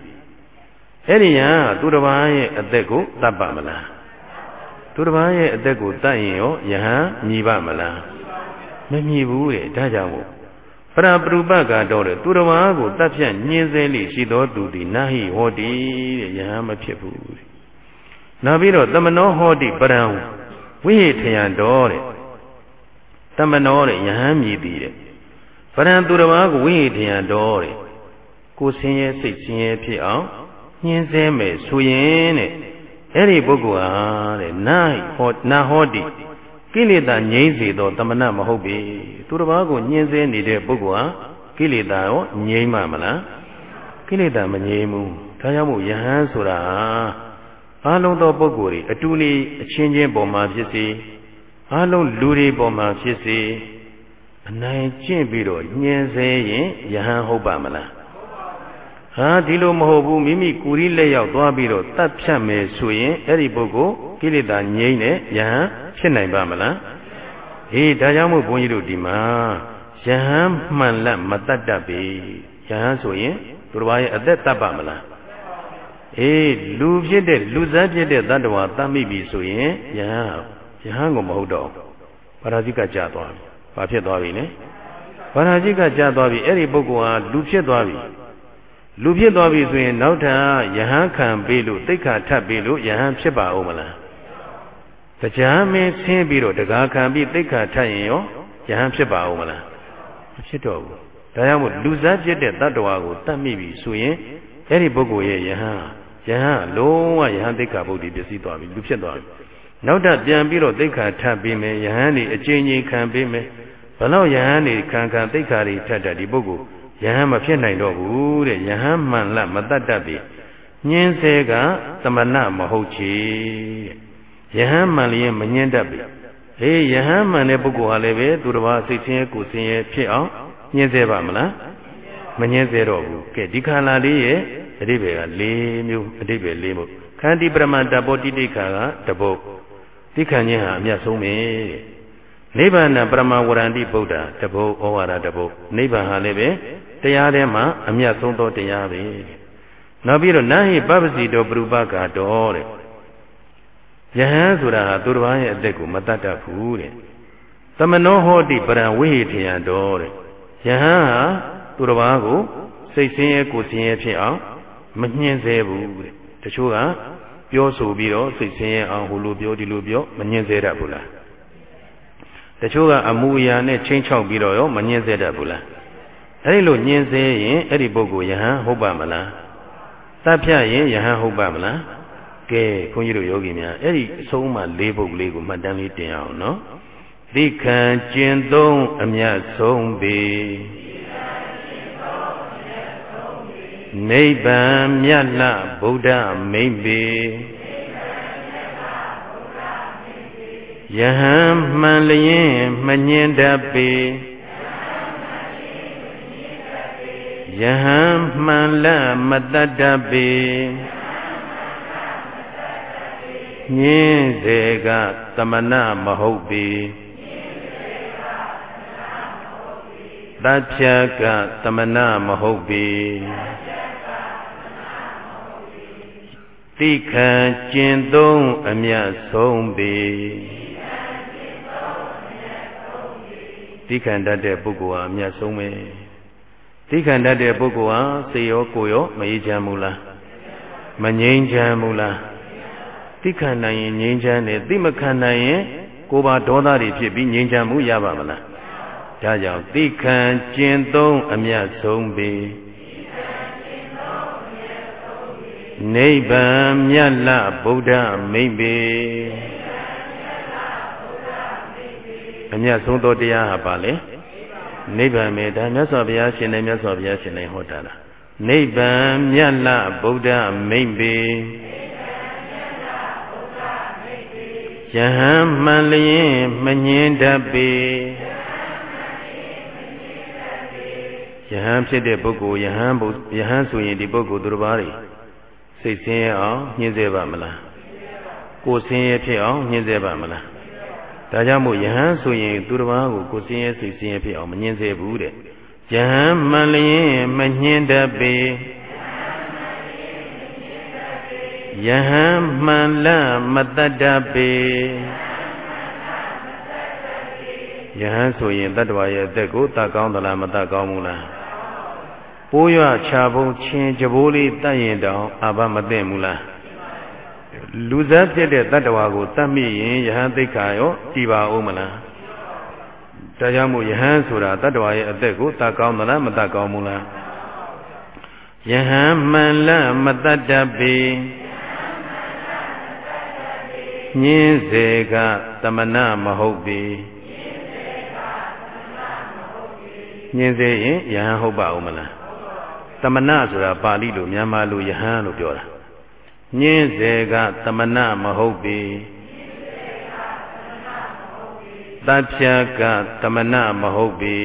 [SPEAKER 1] အဲ့ဒီယဟန်သူတစ်ပါးရဲ့အသက်ကိုတတ်ပါမလား သူတစ်ပါးရဲ့အသက်ကိုတတ်ရင်ရောယဟန်မြည်ပါမလားမမြည်ဘူးတဲ့ဒါကြောင့်မို့ပရပရူပကတော့တဲ့သူတော်ဘာကိုတတ်ဖြတ်ညင်းဆဲလိရှိတော်သူသည်နာဟိဟောတိတဲ့ယဟန်မဖြစ်ဘူးတဲ့နောက်ပြီးတော့တမနောဟောတိပရံဝိဟိထယံတော်တဲ့တမနောတဲ့ယဟန်မြည်သည်တဲ့ပရံသူတော်ဘာကိုဝိဟိထယံတော်တဲ့ကိုဆင်းရဲစိတ်ဆင်းရဲဖြစ်အောင်ညင်းဆဲမယ်ဆိုရင်တဲ့ အဲ့ဒီပုဂ္ဂိုလ်ဟာတဲ့နာဟောနာဟောတိကိလေသာငြိမ့်စေသောတမဏမဟုတ်ပေသူတစ်ပါးကိုညှင်းဆဲနေတဲ့ပုဂ္ဂိုလ်ဟာကိလေသာရောငြိမ့်မှမလားကိလေသာမငြိမ့်ဘူးဒါကြောင့်မို့ယဟန်ဆိုတာအလုံးသောပုဂ္ဂိုလ်တွေအတူနေအချင်းချင်းပေါ်မှာဖြစ်စေအလုံးလူတွေပေါ်မှာဖြစ်စေအနိုင်ကျင့်ပြီးတော့ညှင်းဆဲရင်ယဟန်ဟုတ်ပါမလား ဟာဒီလိုမဟုတ်ဘူးမိမိကိုယ်ရီလက်ရောက်သွားပြီးတော့တတ်ဖြတ်မယ်ဆိုရင်အဲ့ဒီပုဂ္ဂိုလ်ကိလေသာငြိမ့်တဲ့ယဟန်ဖြစ်နိုင်ပါမလားအေးဒါကြောင့်မို့ဘုန်းကြီးတို့ဒီမှာယဟန်မှန်လက်မတတ်တတ်ပြီယဟန်ဆိုရင်သူတော်ဘာရဲ့အသက်တတ်ပါမလားအေးလူဖြစ်တဲ့လူစားဖြစ်တဲ့တတ္တဝါတတ်မိပြီဆိုရင်ယဟန်ယဟန်ကိုမဟုတ်တော့ပါရာဇိကကြာသွားပြီဘာဖြစ်သွားပြီလဲပါရာဇိကကြာသွားပြီအဲ့ဒီပုဂ္ဂိုလ်ဟာလူဖြစ်သွားပြီ လူဖြစ်သွားပြီဆိုရင်နောက်ထပ်ယဟန်ခံပေးလို့သိက္ခာထပ်ပေးလို့ယဟန်ဖြစ်ပါဦးမလားတရားမင်းဆင်းပြီးတော့တကားခံပြီးသိက္ခာထပ်ရင်ရောယဟန်ဖြစ်ပါဦးမလားမဖြစ်တော့ဘူးဒါကြောင့်မို့လူစားဖြစ်တဲ့တ attva ကိုတတ်မိပြီဆိုရင်အဲ့ဒီပုဂ္ဂိုလ်ရဲ့ယဟန်ယဟန်လုံးဝယဟန်သိက္ခာပုဒ်ဒီပစ္စည်းသွားပြီလူဖြစ်သွားပြီနောက်ထပ်ပြန်ပြီးတော့သိက္ခာထပ်ပြီးမယ်ယဟန်นี่အကျဉ်းချင်းခံပြီးမယ်ဘလောက်ယဟန်นี่ခံခံသိက္ခာတွေထပ်တဲ့ဒီပုဂ္ဂိုလ် ယဟန်မဖြစ်နိုင်တော့ဘူးတဲ့ယဟန်မှန်လမတတ်တတ်ပြီညင်းစေကသမဏမဟုတ်ချေတဲ့ယဟန်မှန်လျင်မညင်းတတ်ပြီဟေးယဟန်မှန်တဲ့ပုဂ္ဂိုလ်ဟာလည်းပဲသူတစ်ပါးစိတ်ဆင်းရဲကိုယ်ဆင်းရဲဖြစ်အောင်ညင်းစေပါမလားမညင်းစေတော့ဘူးကဲဒီခန္ဓာလေးရဲ့အဓိပ္ပာယ်က၄မျိုးအဓိပ္ပာယ်၄မျိုးခန္တီပရမတ္တဘောတိတိခါကတပုတ်သိခံခြင်းဟာအမြတ်ဆုံးပဲတဲ့ နိဗ္ဗာန်ပရမဝရန္တိဗုဒ္ဓတပုတ်ဩဝါဒတပုတ်နိဗ္ဗာန်ဟာလည်းပဲတရားထဲမှာအမြတ်ဆုံးသောတရားပဲနောက်ပြီးတော့နာဟိပပစီတောပရုပကတော်တဲ့ယဟန်ဆိုတာဟာသူတစ်ပါးရဲ့အသက်ကိုမတတ်တတ်ဘူးတဲ့သမနောဟောတိပရံဝိဟိထယံတော်တဲ့ယဟန်ဟာသူတစ်ပါးကိုစိတ်ဆင်းရဲကိုယ်ဆင်းရဲဖြစ်အောင်မညှင်းဆဲဘူးတဲ့တချို့ကပြောဆိုပြီးတော့စိတ်ဆင်းရဲအောင်ဟိုလိုပြောဒီလိုပြောမညှင်းဆဲတတ်ဘူးလား တချို့ကအမူအရာနဲ့ချင်းချောက်ပြီးတော့ရောမညှင်းဆဲတတ်ဘူးလားအဲ့ဒီလိုညင်းစေရင်အဲ့ဒီပုဂ္ဂိုလ်ယဟန်ဟုတ်ပါမလားတတ်ဖြတ်ရင်ယဟန်ဟုတ်ပါမလားကဲခွန်ကြီးတို့ယောဂီများအဲ့ဒီအဆုံးမှ၄ပုဂ္ဂလေးကိုမှတ်တမ်းလေးတင်အောင်နော်သိခံကျင်သုံးအမြတ်ဆုံးပေနိဗ္ဗာန်မြတ်လဗုဒ္ဓမိတ်ပေ ယဟန်မှန်လျင်မညင်တတ်ပေယယဟန်မှန်လမတတ္တပေညင်းစေကသမဏမဟုတ်ပေတတ်ဖြတ်ကသမဏမဟုတ်ပေတိခံကျင်သုံးအမြတ်ဆုံးပေ တိခံတတ်တဲ့ပုဂ္ဂိုလ်ဟာအမြတ်ဆုံးပဲတိခံတတ်တဲ့ပုဂ္ဂိုလ်ဟာစေရောကိုရောမအေးချမ်းဘူးလားမငြိမ်းချမ်းဘူးလားတိခံနိုင်ရင်ငြိမ်းချမ်းတယ်တိမခံနိုင်ရင်ကိုယ်ပါဒေါသတွေဖြစ်ပြီးငြိမ်းချမ်းမှုရပါမလားဒါကြောင့်တိခံကျင်သုံးအမြတ်ဆုံးပေနိဗ္ဗာန်မြတ်လဗုဒ္ဓမိမ့်ပေ အမြတ်ဆုံးသောတရားဟာပါလေနိဗ္ဗာန်ပဲဒါမြတ်စွာဘုရားရှင်နဲ့မြတ်စွာဘုရားရှင်နဲ့ဟောတာလားနိဗ္ဗာန်မြတ်လဗုဒ္ဓမိမ့်ပေယဟန်မှန်လျင်မငင်းတတ်ပေယဟန်ဖြစ်တဲ့ပုဂ္ဂိုလ်ယဟန်ဘုယဟန်ဆိုရင်ဒီပုဂ္ဂိုလ်သူတစ်ပါးတွေစိတ်ဆင်းရဲအောင်ညှင်းဆဲပါမလားကိုယ်ဆင်းရဲဖြစ်အောင်ညှင်းဆဲပါမလား ဒါကြောင့်မို့ယဟန်ဆိုရင်သူတစ်ပါးကိုကိုယ်ဆင်းရဲစိတ်ဆင်းရဲဖြစ်အောင်မညှင်းဆဲဘူးတဲ့ယဟန်မှန်လျင်မညှင်းတတ်ပေယဟန်မှန်လမတတ္တပေယဟန်ဆိုရင်တတ္တဝါရဲ့အသက်ကိုတတ်ကောင်းသလားမတတ်ကောင်းဘူးလားပိုးရွချဘုံချင်းကြဘိုးလေးတတ်ရင်တောင်အာဘမသိဘူးလား လူသားဖြစ်တဲ့တတ္တဝါကိုတတ်မိရင်ယဟန်သိက္ခာရောတည်ပါဦးမလားဒါကြောင့်မို့ယဟန်ဆိုတာတတ္တဝါရဲ့အသက်ကိုတတ်ကောင်းသလားမတတ်ကောင်းဘူးလားယဟန်မှန်လမတတ်တတ်ပေညင်းစေကသမဏမဟုတ်ပေညင်းစေရင်ယဟန်ဟုတ်ပါဦးမလားသမဏဆိုတာပါဠိလိုမြန်မာလိုယဟန်လို့ပြောတာ ညင်းစေကသမဏမဟုတ်ပေတတ်ဖြတ်ကသမဏမဟုတ်ပေ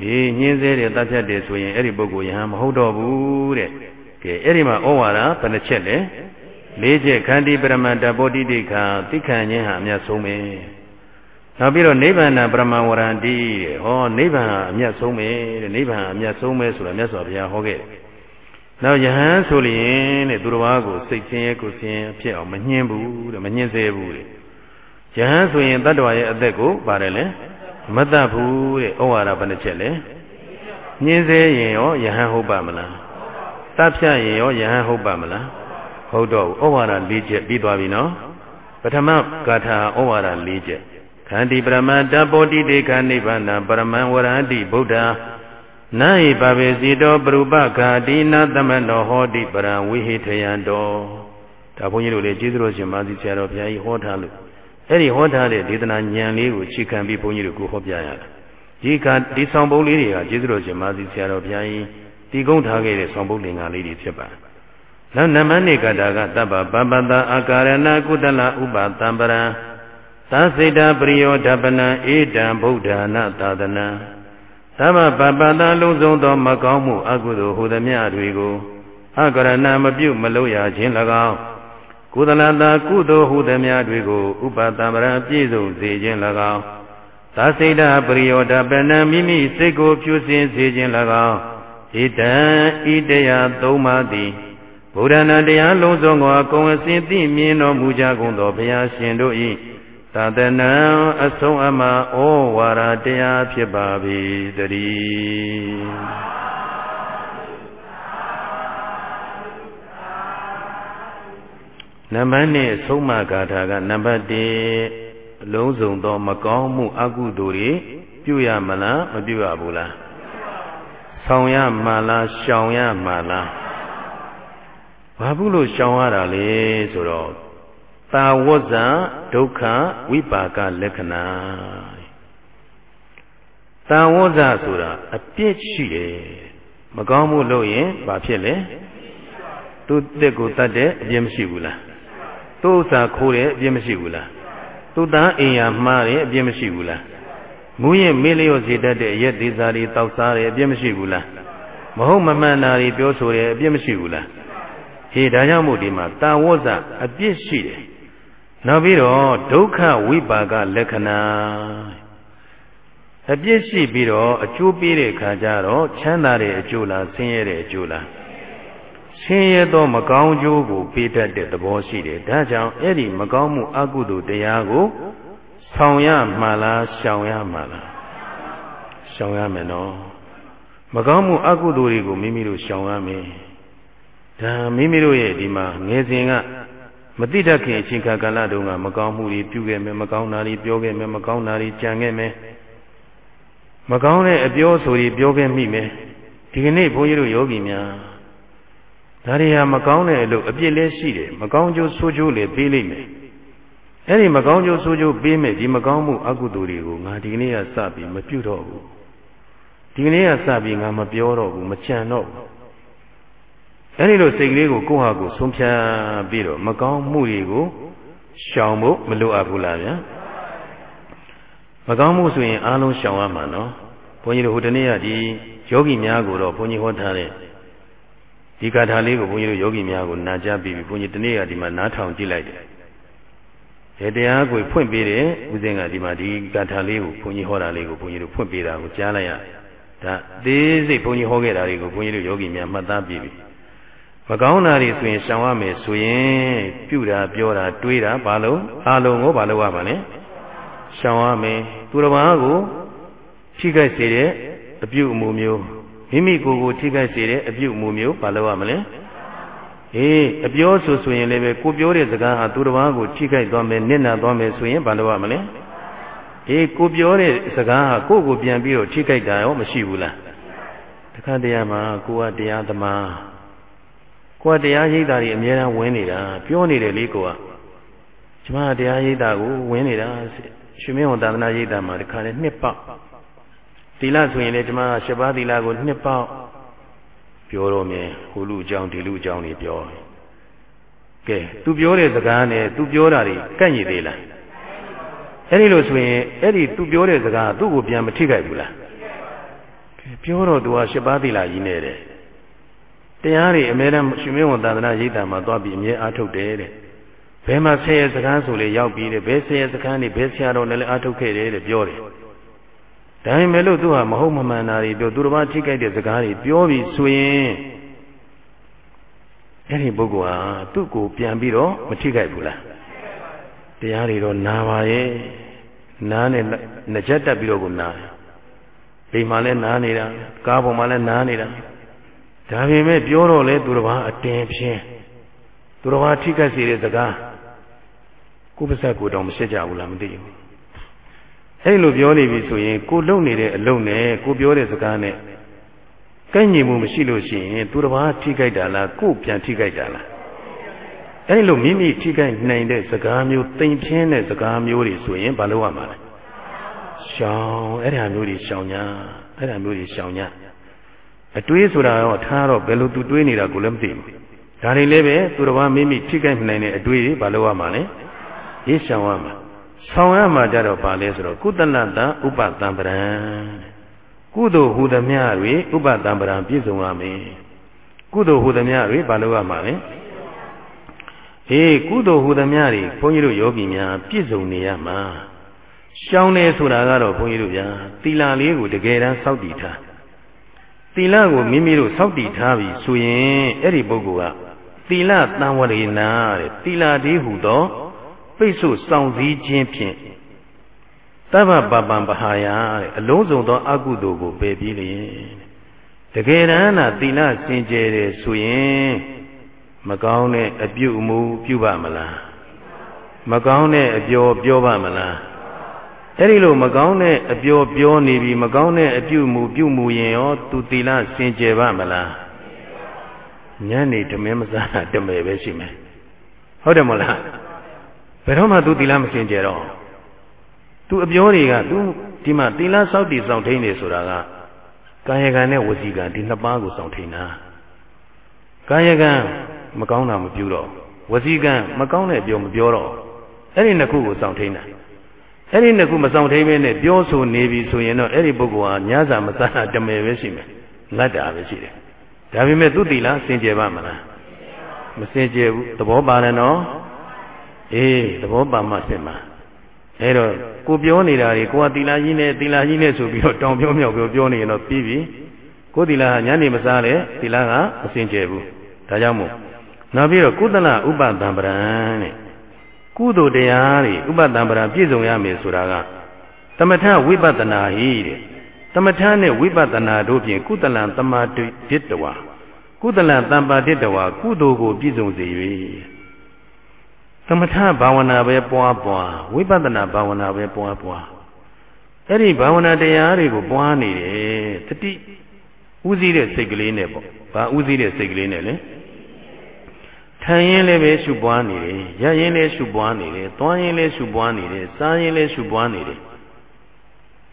[SPEAKER 1] ဒီညင်းစေတဲ့တတ်ဖြတ်တယ်ဆိုရင်အဲ့ဒီပုဂ္ဂိုလ်ယဟန်မဟုတ်တော့ဘူးတဲ့ကဲအဲ့ဒီမှာဩဝါဒဘယ်နှချက်လဲလေးချက်ခန္တီပရမတ္တဗောဓိတိခာသိခံခြင်းဟာအမြတ်ဆုံးပဲနောက်ပြီးတော့နိဗ္ဗာန်ပရမဝရန္တိတဲ့ဟောနိဗ္ဗာန်အမြတ်ဆုံးပဲတဲ့နိဗ္ဗာန်အမြတ်ဆုံးပဲဆိုတာမြတ်စွာဘုရားဟောခဲ့တယ် နောက်ယဟန်ဆိုလျင်တဲ့သူတော်ဘာကိုစိတ်ချင်းရဲ့ကိုယ်ချင်းဖြစ်အောင်မညှင်းဘူးတဲ့မညှင်းစေဘူးတဲ့ယဟန်ဆိုရင်တတ္တဝါရဲ့အသက်ကိုပါတယ်လေမတတ်ဘူးတဲ့ဩဝါဒဘယ်နှချက်လဲညှင်းစေရင်ရောယဟန်ဟုတ်ပါမလားတတ်ဖြတ်ရင်ရောယဟန်ဟုတ်ပါမလားဟုတ်တော့ဩဝါဒ၄ချက်ပြီးသွားပြီနော်ပထမဂါထာဩဝါဒ၄ချက်ခန္တီပရမတ္တပောတိတေခနိဗ္ဗာန်ပရမံဝရန္တိဗုဒ္ဓ နာဟိပဗေစီတောပရုပခာတိနာသမတောဟောတိပရံဝိဟိထယံတောဒါဘုန်းကြီးတို့လေကျေးဇူးတော်ရှင်မာသီဆရာတော်ဘုရားကြီးဟောထားလို့အဲ့ဒီဟောထားတဲ့ဒေသနာဉာဏ်လေးကိုခြေခံပြီးဘုန်းကြီးတို့ကိုဟောပြရတာဒီကဒီဆောင်ပုံလေးတွေကကျေးဇူးတော်ရှင်မာသီဆရာတော်ဘုရားကြီးတည်ကုန်းထားခဲ့တဲ့ဆောင်ပုံလင်္ကာလေးတွေဖြစ်ပါတယ်နောက်နမနိကတာကတပ္ပပပတအာကာရဏကုတလဥပတံပရံသစိတပရိယောဓပနံဧတံဗုဒ္ဓနာသာသနံ သမပပတလုံးစုံသောမကောင်းမှုအကုသိုလ်ဟူသည်များတွေကိုအကရဏမပြုတ်မလို့ရခြင်း၎င်းကုသလတာကုသိုလ်ဟူသည်များတွေကိုဥပတံပရံပြည့်စုံစေခြင်း၎င်းသစိတပရိယောဓပနံမိမိစိတ်ကိုဖြူစင်စေခြင်း၎င်းဣတံဣတယသုံးပါးသည်ဗုဒ္ဓနာတရားလုံးစုံကိုအကုန်အစင်သိမြင်တော်မူကြကုန်သောဘုရားရှင်တို့၏ သာသနာအဆုံးအမဩဝါဒတရားဖြစ်ပါ၏တည်းနံပါတ်1ဆုံးမဂါထာကနံပါတ်1အလုံးစုံသော မကောင်းမှုအကုသိုလ်တွေပြုရမလားမပြုရဘူးလားဆောင်ရမှာလားရှောင်ရမှာလားဘာဘူးလို့ရှောင်ရတာလဲဆိုတော့ တာဝဇ္ဇဒုက္ခဝိပါကလက္ခဏာတာဝဇ္ဇဆိုတာအပြစ်ရှိတယ်မကောင်းမှုလုပ်ရင်ဘာဖြစ်လဲသူတက်ကိုတတ်တဲ့အပြစ်မရှိဘူးလားသူဥစ္စာခိုးတဲ့အပြစ်မရှိဘူးလားသူသားအိမ်ယာမှားတဲ့အပြစ်မရှိဘူးလားမူရင်မေးလျော့စေတတ်တဲ့အရက်သေးစားတွေတောက်စားတယ်အပြစ်မရှိဘူးလားမဟုတ်မမှန်တာတွေပြောဆိုတယ်အပြစ်မရှိဘူးလားဟေးဒါကြောင့်မို့ဒီမှာတာဝဇ္ဇအပြစ်ရှိတယ် နောက်ပြီးတော့ဒုက္ခဝိပါကလက္ခဏာအပြစ်ရှိပြီးတော့အကျိုးပေးတဲ့အခါကျတော့ချမ်းသာတဲ့အကျိုးလားဆင်းရဲတဲ့အကျိုးလားဆင်းရဲသောမကောင်းကျိုးကိုပေးတတ်တဲ့သဘောရှိတယ်ဒါကြောင့်အဲ့ဒီမကောင်းမှုအကုသိုလ်တရားကိုဆောင်ရမှာလားရှောင်ရမှာလားရှောင်ရမယ်နော်မကောင်းမှုအကုသိုလ်တွေကိုမိမိတို့ရှောင်ရမယ်ဒါမိမိတို့ရဲ့ဒီမှာငယ်စဉ်က မတိတတ်ခင်အချိန်ကာလတုန်းကမကောင်းမှုတွေပြုခဲ့မယ်မကောင်းတာတွေပြောခဲ့မယ်မကောင်းတာတွေကြံခဲ့မယ်မကောင်းတဲ့အပြောဆိုတွေပြောခဲ့မိမယ်ဒီကနေ့ဘုန်းကြီးတို့ယောဂီများဒါတွေဟာမကောင်းတဲ့အလုပ်အပြစ်လည်းရှိတယ်မကောင်းကျိုးဆိုးကျိုးလည်းပေးလိမ့်မယ်အဲ့ဒီမကောင်းကျိုးဆိုးကျိုးပေးမယ်ဒီမကောင်းမှုအကုသိုလ်တွေကိုငါဒီကနေ့ကစပြီးမပြုတော့ဘူးဒီကနေ့ကစပြီးငါမပြောတော့ဘူးမချန်တော့ဘူး အဲ့ဒီလိုစိတ်ကလေးကိုကိုယ့်ဟာကိုယ်ဆုံးဖြတ်ပြီးတော့မကောင်းမှုတွေကိုရှောင်ဖို့မလိုအပ်ဘူးလားဗျာမကောင်းမှုဆိုရင်အားလုံးရှောင်ရမှာနော်ဘုန်းကြီးတို့ဟိုတနေ့ကဒီယောဂီများကိုတော့ဘုန်းကြီးဟောထားတဲ့ဒီကာထာလေးကိုဘုန်းကြီးတို့ယောဂီများကိုနာကြားပြီးပြီဘုန်းကြီးတနေ့ကဒီမှာနားထောင်ကြည့်လိုက်တယ်ဒီတရားကိုဖွင့်ပေးတယ်ဦးဇင်းကဒီမှာဒီကာထာလေးကိုဘုန်းကြီးဟောတာလေးကိုဘုန်းကြီးတို့ဖွင့်ပေးတာကိုကြားလိုက်ရဒါသေးစိတ်ဘုန်းကြီးဟောခဲ့တာတွေကိုဘုန်းကြီးတို့ယောဂီများမှတ်သားပြီးပြီ မကောင်းတာတွေဆိုရင်ရှောင်ရမယ်ဆိုရင်ပြုတာပြောတာတွေးတာဘာလို့အလုံးကိုဘာလို့ရမှာလဲရှောင်ရမယ်သူတစ်ပါးကိုထိခိုက်စေတဲ့အပြုအမူမျိုးမိမိကိုယ်ကိုထိခိုက်စေတဲ့အပြုအမူမျိုးဘာလို့ရမလဲအေးအပြောဆိုဆိုရင်လည်းပဲကိုပြောတဲ့စကားဟာသူတစ်ပါးကိုထိခိုက်သွားမယ်နစ်နာသွားမယ်ဆိုရင်ဘာလို့ရမလဲအေးကိုပြောတဲ့စကားဟာကိုယ့်ကိုပြန်ပြီးတော့ထိခိုက်တာရောမရှိဘူးလားတခါတည်းမှာကိုကတရားသမား ကိုကတရားရိပ်တာတွေအများအားဝင်နေတာပြောနေတယ်လေကိုကကျမတရားရိပ်တာကိုဝင်နေတာရွှေမင်းဝန်သာသနာရိပ်တာမှာတခါလေနှစ်ပေါက်သီလဆိုရင်လည်းကျမရှစ်ပါးသီလကိုနှစ်ပေါက်ပြောတော့မြင်ဟိုလူအကြောင်းဒီလူအကြောင်းတွေပြောကဲသူပြောတဲ့စကားနဲ့သူပြောတာတွေကန့်ညိသေးလားအဲ့ဒီလိုဆိုရင်အဲ့ဒီသူပြောတဲ့စကားသူ့ကိုပြန်မထိခိုက်ဘူးလားပြောတော့သူကရှစ်ပါးသီလကြီးနေတယ် တရားတွေအမြဲတမ်းရှင်မင်းဝန်သာသနာရိပ်တာမှာသွားပြီးအမြဲအားထုတ်တယ်တဲ့ဘယ်မှာဆယ်ရစကားဆိုလေရောက်ပြီးတဲ့ဘယ်ဆယ်ရစကားနေဘယ်ဆရာတော်နဲ့လည်းအားထုတ်ခဲ့တယ်တဲ့ပြောတယ်ဒါပေမဲ့လို့သူဟာမဟုတ်မမှန်တာတွေပြောသူတစ်ပါးထိကြိုက်တဲ့စကားတွေပြောပြီးဆိုရင်အဲ့ဒီပုဂ္ဂိုလ်ဟာသူ့ကိုပြန်ပြီးတော့မထိကြိုက်ဘူးလားတရားတွေတော့နာပါရဲ့နားနဲ့နှကြက်တက်ပြီးတော့ကိုနားအိမ်မှာလည်းနားနေတာကားပေါ်မှာလည်းနားနေတာ ဒါပေမဲ့ပြောတော့လေသူတစ်ပါးအတင်ဖြင်းသူတစ်ပါးထိခိုက်စေတဲ့စကားကိုယ်ပါစက်ကိုတောင်မရှက်ကြဘူးလားမသိဘူးအဲ့လိုပြောနေပြီဆိုရင်ကိုလုံနေတဲ့အလုံနဲ့ကိုပြောတဲ့စကားနဲ့ကိုက်ညီမှုမရှိလို့ရှိရင်သူတစ်ပါးထိခိုက်တာလားကိုပြန်ထိခိုက်တာလားအဲ့လိုမိမိထိခိုက်နိုင်တဲ့စကားမျိုးတိမ်ပြင်းတဲ့စကားမျိုးတွေဆိုရင်ဘာလို့ရမှာလဲရှောင်အဲ့ဒါမျိုးတွေရှောင်ညာအဲ့ဒါမျိုးတွေရှောင်ညာ အတွေးဆိုတာတော့ထားတော့ဘယ်လိုသူတွေးနေတာကိုလည်းမသိဘူးဒါတွေလည်းပဲသူတစ်ပါးမိမိထိခိုက်နိုင်တဲ့အတွေးတွေဘာလို့ရမှာလဲရေးရှောင်ရမှာဆောင်ရမှာကြတော့ပါလဲဆိုတော့ကုသလတံဥပတံပရံကုသိုလ်ဟူသမျှတွေဥပတံပရံပြည့်စုံရမယ်ကုသိုလ်ဟူသမျှတွေဘာလို့ရမှာလဲဟေးကုသိုလ်ဟူသမျှတွေဘုန်းကြီးတို့ယောဂီများပြည့်စုံနေရမှာရှောင်းတယ်ဆိုတာကတော့ဘုန်းကြီးတို့ဗျာသီလလေးကိုတကယ်တမ်းစောင့်တည်ထားသီ လကိုမိမိတို့စောင့်တည်ထားပြီဆိုရင်အဲ့ဒီပုဂ္ဂိုလ်ကသီလတံဝရေနာတဲ့သီလတည်းဟူသောပိတ်ဆို့စောင့်စည်းခြင်းဖြင့်တဗ္ဗပပံပဟာယတဲ့အလုံးစုံသောအကုသိုလ်ကိုပယ်ပြီးလျင်တကယ်တမ်းသာသီလစင်ကြယ်တယ်ဆိုရင်မကောင်းတဲ့အပြုအမူပြုပါမလားမကောင်းတဲ့အပြောပြောပါမလား အဲ့ဒီလိုမကောင်းတဲ့အပြောပြောနေပြီမကောင်းတဲ့အပြုမူပြုမူရင်ရောသူသီလစင်ကြယ်ပါမလားညနေဓမင်းမစားတာတမယ်ပဲရှိမယ်ဟုတ်တယ်မဟုတ်လားဘယ်တော့မှသူသီလမစင်ကြယ်တော့သူအပြောတွေကသူဒီမှာသီလစောက်တည်စောင့်ထိန်နေဆိုတာကကာယကံနဲ့ဝစီကံဒီနှစ်ပါးကိုစောင့်ထိန်တာကာယကံမကောင်းတာမပြုတော့ဝစီကံမကောင်းတဲ့အပြောမပြောတော့အဲ့ဒီနှစ်ခုကိုစောင့်ထိန်တာ အဲ့ဒီနှစ်ခုမဆောင်ထိန်ပဲနဲ့ပြောဆိုနေပြီဆိုရင်တော့အဲ့ဒီပုဂ္ဂိုလ်ဟာညစာမစားတာတမယ်ပဲရှိမယ်ငတ်တာပဲရှိတယ်ဒါပေမဲ့သူတိလားစင်ကြယ်ပါမလားမစင်ကြယ်ဘူးသဘောပါတယ်နော်အေးသဘောပါမှစင်ပါအဲ့တော့ကိုပြောနေတာတွေကိုကတီလာကြီးနဲ့တီလာကြီးနဲ့ဆိုပြီးတော့တောင်ပြောမြောက်ပြောပြောနေရင်တော့ပြီးပြီကိုတီလာကညနေမစားလေတီလာကမစင်ကြယ်ဘူးဒါကြောင့်မို့နောက်ပြီးတော့ကုသလဥပတံပရံတဲ့ ကုသိုလ်တရားတွေဥပတံပရံပြည့်စုံရမယ်ဆိုတာကသမထဝိပဿနာဟိတဲ့သမထနဲ့ဝိပဿနာတို့ဖြင့်ကုသလံတမတိဒိတဝါကုသလံတမ္ပါဒိတဝါကုသိုလ်ကိုပြည့်စုံစေ၍သမထဘာဝနာပဲပွားပွားဝိပဿနာဘာဝနာပဲပွားပွားအဲ့ဒီဘာဝနာတရားတွေကိုပွားနေတယ်တတိဥစည်းတဲ့စိတ်ကလေးနဲ့ပေါ့ဘာဥစည်းတဲ့စိတ်ကလေးနဲ့လဲ ထိုင်ရင်လည်းပဲရှုပွားနေတယ်ရရင်လည်းရှုပွားနေတယ်သွားရင်လည်းရှုပွားနေတယ်စားရင်လည်းရှုပွားနေတယ်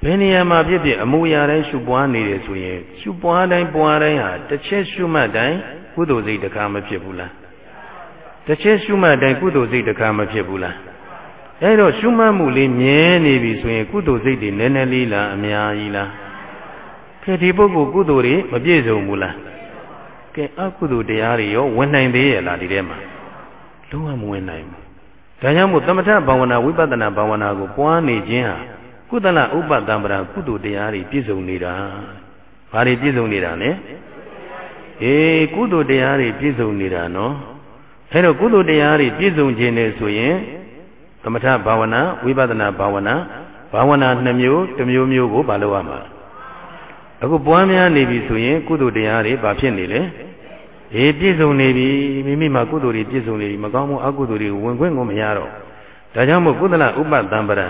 [SPEAKER 1] ဘယ်နေရာမှာဖြစ်ဖြစ်အမူအရာတိုင်းရှုပွားနေတယ်ဆိုရင်ရှုပွားတိုင်းပွားတိုင်းဟာတစ်ချက်ရှုမှတ်တိုင်းကုသိုလ်စိတ်တခါမဖြစ်ဘူးလားတစ်ချက်ရှုမှတ်တိုင်းကုသိုလ်စိတ်တခါမဖြစ်ဘူးလားအဲ့တော့ရှုမှတ်မှုလေးမြဲနေပြီဆိုရင်ကုသိုလ်စိတ်တွေနည်းနည်းလေးလားအများကြီးလားခေဒီပုဂ္ဂိုလ်ကုသိုလ်တွေမပြည့်စုံဘူးလား ကဲအကုသိုလ်တရားတွေရောဝင်နိုင်သေးရဲ့လားဒီထဲမှာလုံးဝမဝင်နိုင်ဘူးဒါကြောင့်မို့သမထဘာဝနာဝိပဿနာဘာဝနာကိုပွားနေခြင်းဟာကုသလဥပတံပရာကုသိုလ်တရားတွေပြည့်စုံနေတာဘာတွေပြည့်စုံနေတာလဲအေးကုသိုလ်တရားတွေပြည့်စုံနေတာနော်အဲတော့ကုသိုလ်တရားတွေပြည့်စုံခြင်းနဲ့ဆိုရင်သမထဘာဝနာဝိပဿနာဘာဝနာဘာဝနာနှစ်မျိုးတစ်မျိုးမျိုးကိုမလုပ်ရမှာ အခုပွားများနေပြီဆိုရင် ကုသိုလ်တရားတွေဘာဖြစ်နေလဲအေးပြည့်စုံနေပြီမိမိမှာကုသိုလ်တွေပြည့်စုံနေပြီမကောင်းမှုအကုသိုလ်တွေဝင်ခွင့်ကိုမရတော့ဒါကြောင့်မို့ကုသလဥပတံပရံ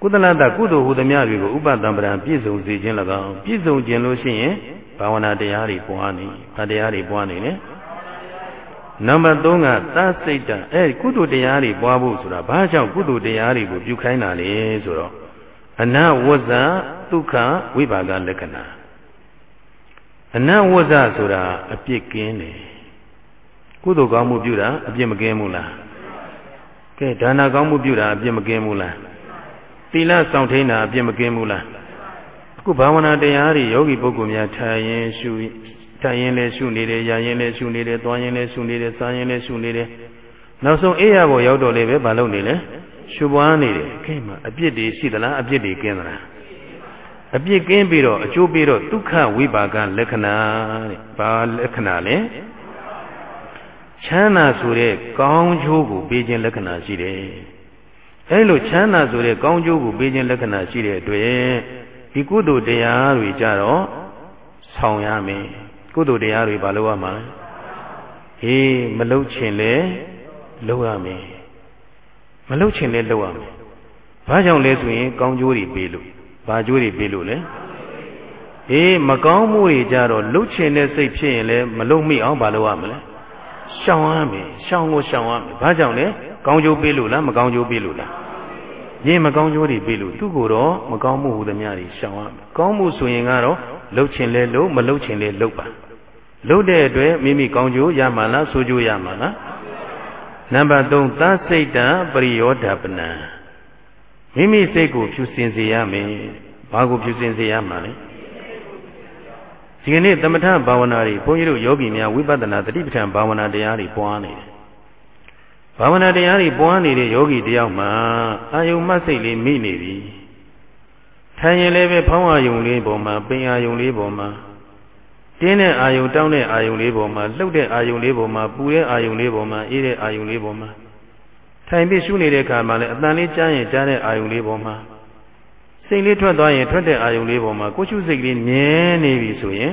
[SPEAKER 1] ကုသလတကုသိုလ်ဟူသမျှတွေကိုဥပတံပရံပြည့်စုံစေခြင်း၎င်းပြည့်စုံခြင်းလို့ရှိရင်ဘာဝနာတရားတွေပွားနေဘာတရားတွေပွားနေလဲနံပါတ်3ကသစိတ်တအဲကုသိုလ်တရားတွေပွားဖို့ဆိုတာဘာကြောင့်ကုသိုလ်တရားတွေကိုပြုခိုင်းတာလဲဆိုတော့ အနဝဇ္ဇဒုက္ခဝိပါကလက္ခဏာအနဝဇ္ဇဆိုတာအပြစ်ကင်းတယ်ကုသိုလ်ကောင်းမှုပြုတာအပြစ်မကင်းဘူးလားကဲဒါနကောင်းမှုပြုတာအပြစ်မကင်းဘူးလားသီလဆောင်ထိန်တာအပြစ်မကင်းဘူးလားအခုဘာဝနာတရားတွေယောဂီပုဂ္ဂိုလ်များထိုင်ရင်ရှုထိုင်ရင်လည်းရှုနေတယ်ရရင်လည်းရှုနေတယ်သွားရင်လည်းရှုနေတယ်စားရင်လည်းရှုနေတယ်နောက်ဆုံးအေးရဖို့ရောက်တော့လေပဲမလုပ်နေလဲ ရှုပွားနေတယ်ခင်မအပြစ်တွေရှိသလားအပြစ်တွေကင်းသလားအပြစ်ကင်းပြီးတော့အကျိုးပြီးတော့ဒုက္ခဝိပါကလက္ခဏာတဲ့ဘာလက္ခဏာလဲချမ်းသာဆိုတဲ့ကောင်းကျိုးကိုပေးခြင်းလက္ခဏာရှိတယ်အဲလိုချမ်းသာဆိုတဲ့ကောင်းကျိုးကိုပေးခြင်းလက္ခဏာရှိတဲ့အတွက်ဒီကုသိုလ်တရားတွေကြတော့ဆောင်ရမယ်ကုသိုလ်တရားတွေဘာလို့ရမှာလဲဟေးမလုတ်ချင်လဲလုပ်ရမယ် မလုတ်ချင်လဲလုပ်ရမယ်ဘာကြောင့်လဲဆိုရင်ကောင်းကျိုးတွေပေးလို့ဘာကျိုးတွေပေးလို့လဲအေးမကောင်းမှုတွေကြတော့လုတ်ချင်တဲ့စိတ်ဖြစ်ရင်လည်းမလုတ်မိအောင်ဘာလုပ်ရမလဲရှောင်ရမယ်ရှောင်ကိုရှောင်ရမယ်ဘာကြောင့်လဲကောင်းကျိုးပေးလို့လားမကောင်းကျိုးပေးလို့လားရင်မကောင်းကျိုးတွေပေးလို့သူ့ကိုယ်တော့မကောင်းမှုဟူသမျှတွေရှောင်ရမယ်ကောင်းမှုဆိုရင်ကတော့လှုပ်ချင်လဲလှုပ်မလှုပ်ချင်လဲလှုပ်ပါလှုပ်တဲ့အတွက်မိမိကောင်းကျိုးရမှာလားဆိုးကျိုးရမှာလား နံပါတ်3သစိတ်တံပရိယောဓပနံမိမိစိတ်ကိုဖြူစင်စေရမယ်ဘာကိုဖြူစင်စေရမှာလဲဒီကနေ့သမထဘာဝနာတွေဘုန်းကြီးတို့ယောဂီများဝိပဿနာတတိပဋ္ဌာန်ဘာဝနာတရားတွေပွားနေတယ်ဘာဝနာတရားတွေပွားနေတဲ့ယောဂီတယောက်မှာအာယုံမှတ်စိတ်လေးမိနေပြီထိုင်ရင်လည်းပဲဖောင်းအာယုံလေးပေါ်မှာပင်အာယုံလေးပေါ်မှာ တင်းတဲ့အာယုံတောင်းတဲ့အာယုံလေးပေါ်မှာလှုပ်တဲ့အာယုံလေးပေါ်မှာပူတဲ့အာယုံလေးပေါ်မှာအေးတဲ့အာယုံလေးပေါ်မှာထိုင်ပြီးရှုနေတဲ့အခါမှာလည်းအတန်လေးကြားရင်ကြားတဲ့အာယုံလေးပေါ်မှာစိတ်လေးထွက်သွားရင်ထွက်တဲ့အာယုံလေးပေါ်မှာကိုရှုစိတ်လေးမြဲနေပြီဆိုရင်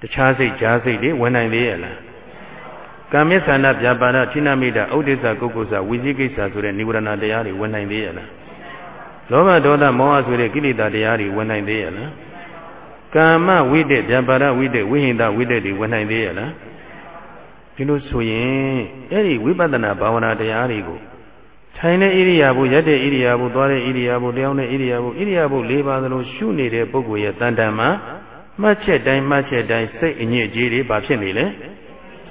[SPEAKER 1] တခြားစိတ်ကြားစိတ်တွေဝင်နိုင်သေးရဲ့လားကာမိသန္တာပြပါဒဌိနမိတာဥဒိစ္စကုက္ကုစဝိဇိကိစ္စဆိုတဲ့និဝရဏတရားတွေဝင်နိုင်သေးရဲ့လားလောဘဒေါသမောဟဆိုတဲ့ကိလေသာတရားတွေဝင်နိုင်သေးရဲ့လား ကာမဝိတ္တပြပါဒဝိတ္တဝိဟိန္ဒဝိတ္တတွေဝင်နိုင်သေးရဲ့လားဒီလိုဆိုရင်အဲ့ဒီဝိပဿနာဘာဝနာတရားတွေကိုထိုင်တဲ့ဣရိယာပုရက်တဲ့ဣရိယာပုသွားတဲ့ဣရိယာပုတရားတဲ့ဣရိယာပုဣရိယာပု၄ပါးသလုံးရှုနေတဲ့ပုဂ္ဂိုလ်ရဲ့တန်တန်မှာမှတ်ချက်တိုင်းမှတ်ချက်တိုင်းစိတ်အညစ်အကြေးတွေဘာဖြစ်နေလဲ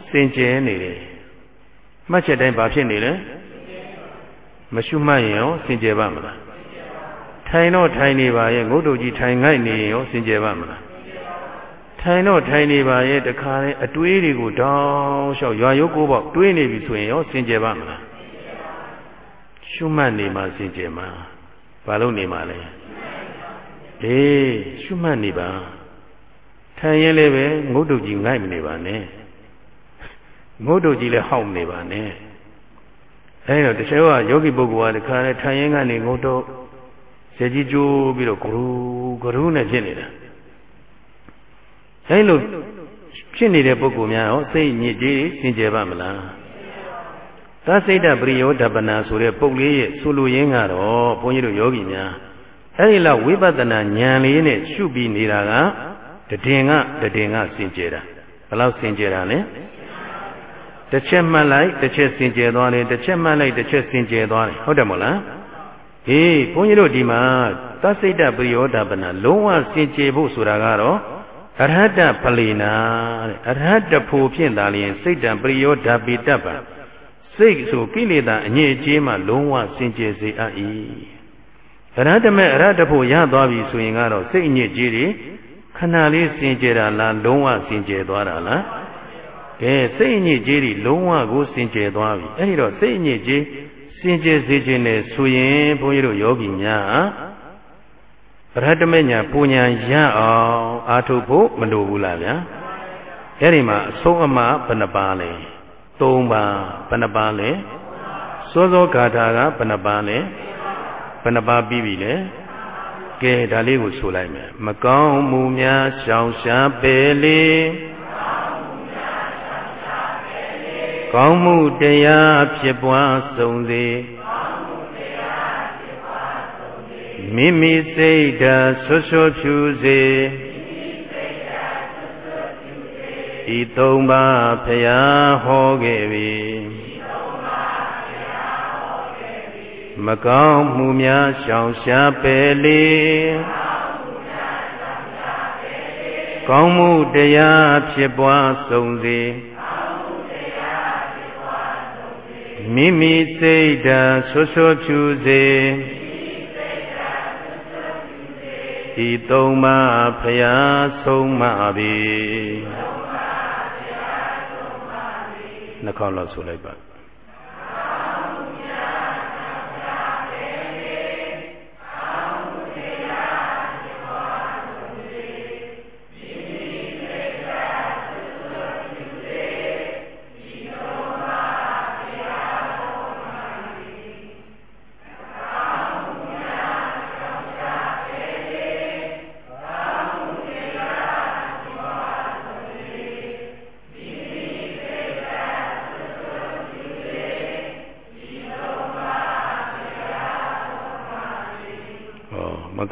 [SPEAKER 1] စင်ကြဲနေတယ်မှတ်ချက်တိုင်းဘာဖြစ်နေလဲမရှုမှတ်ရင်ရောစင်ကြယ်ပါမလား ထိုင်တော့ထိုင်နေပါရဲ့ငုတ်တုတ်ကြီးထိုင်ငိုက်နေရင်ရောစင်ကြယ်ပါမလားထိုင်တော့ထိုင်နေပါရဲ့တခါတည်းအတွေးတွေကိုတောင်းလျှောက်ရွာရုပ်ကိုပေါ့တွေးနေပြီဆိုရင်ရောစင်ကြယ်ပါမလားရှုမှတ်နေမှစင်ကြယ်မှာဘာလို့နေမှာလဲအေးရှုမှတ်နေပါထိုင်ရင်လည်းပဲငုတ်တုတ်ကြီးငိုက်မနေပါနဲ့ငုတ်တုတ်ကြီးလည်းဟောက်နေပါနဲ့အဲတော့တချို့ကယောဂီပုဂ္ဂိုလ်ကတခါလဲထိုင်ရင်ကနေငုတ်တုတ် ဇေကြီးကျိုးပြီးတော့ဂရုဂရုနဲ့ဖြစ်နေတာအဲလိုဖြစ်နေတဲ့ပုဂ္ဂိုလ်များရောစိတ်ညစ်ကြေးစင်ကြယ်ပါမလားသစိတ်တပရိယောဓပနာဆိုတဲ့ပုဂ္ဂလေးရဲ့ဆိုလိုရင်းကတော့ဘုန်းကြီးတို့ယောဂီများအဲဒီလောက်ဝိပဿနာဉာဏ်လေးနဲ့ရှုပြီးနေတာကတည်င်ကတည်င်ကစင်ကြယ်တာဘယ်လောက်စင်ကြယ်တာလဲတစ်ချက်မှတ်လိုက်တစ်ချက်စင်ကြယ်သွားတယ်တစ်ချက်မှတ်လိုက်တစ်ချက်စင်ကြယ်သွားတယ်ဟုတ်တယ်မို့လား ဟေးဘုန်းကြီးတို့ဒီမှာသစိတ်တပရိယောဓပနာလုံးဝစင်ကြယ်ဖို့ဆိုတာကတော့အရဟတပလိနာတဲ့အရဟတဖို့ဖြင့်သာလျှင်စိတ်တံပရိယောဓပိတ္တပံစိတ်ဆိုကိလေသာအငြိအကျေးမှလုံးဝစင်ကြယ်စေအပ်၏အရဟတမေအရဟတဖို့ရသွားပြီဆိုရင်ကတော့စိတ်အငြိအကျေးတွေခဏလေးစင်ကြယ်တာလားလုံးဝစင်ကြယ်သွားတာလားကဲစိတ်အညစ်အကြေးတွေလုံးဝကိုစင်ကြယ်သွားပြီအဲ့ဒီတော့စိတ်အညစ်အကြေး စင်ကြယ်စေခြင်းနဲ့ဆိုရင်ဘုန်းကြီးတို့ယောဂီများပရတမေညာပူညာရအောင်အာထုတ်ဖို့မလိုဘူးလားဗျာအဲ့ဒီမှာအဆုံးအမဘယ်နှပါလဲ၃ပါးဘယ်နှပါလဲစောစောဂါထာကဘယ်နှပါလဲဘယ်နှပါပြီးပြီလဲကဲဒါလေးကိုဆိုလိုက်မယ်မကောင်းမှုများရှောင်ရှားပေလေ ကောင်းမှုတရားဖြစ်ပွားစုံစေမိမိစိတ်ဓာတ်ဆွဆွဖြူစေဤသုံးပါးဖျားဟောခဲ့ပြီမကောင်းမှုများရှောင်ရှားပယ်လေကောင်းမှုတရားဖြစ်ပွားစုံစေ မိမိစိတ်ဓာတ်ဆွဆွဖြူစေဤသုံးပါးဖျားဆုံးမပြီနှခေါက်လောက်ဆိုလိုက်ပါ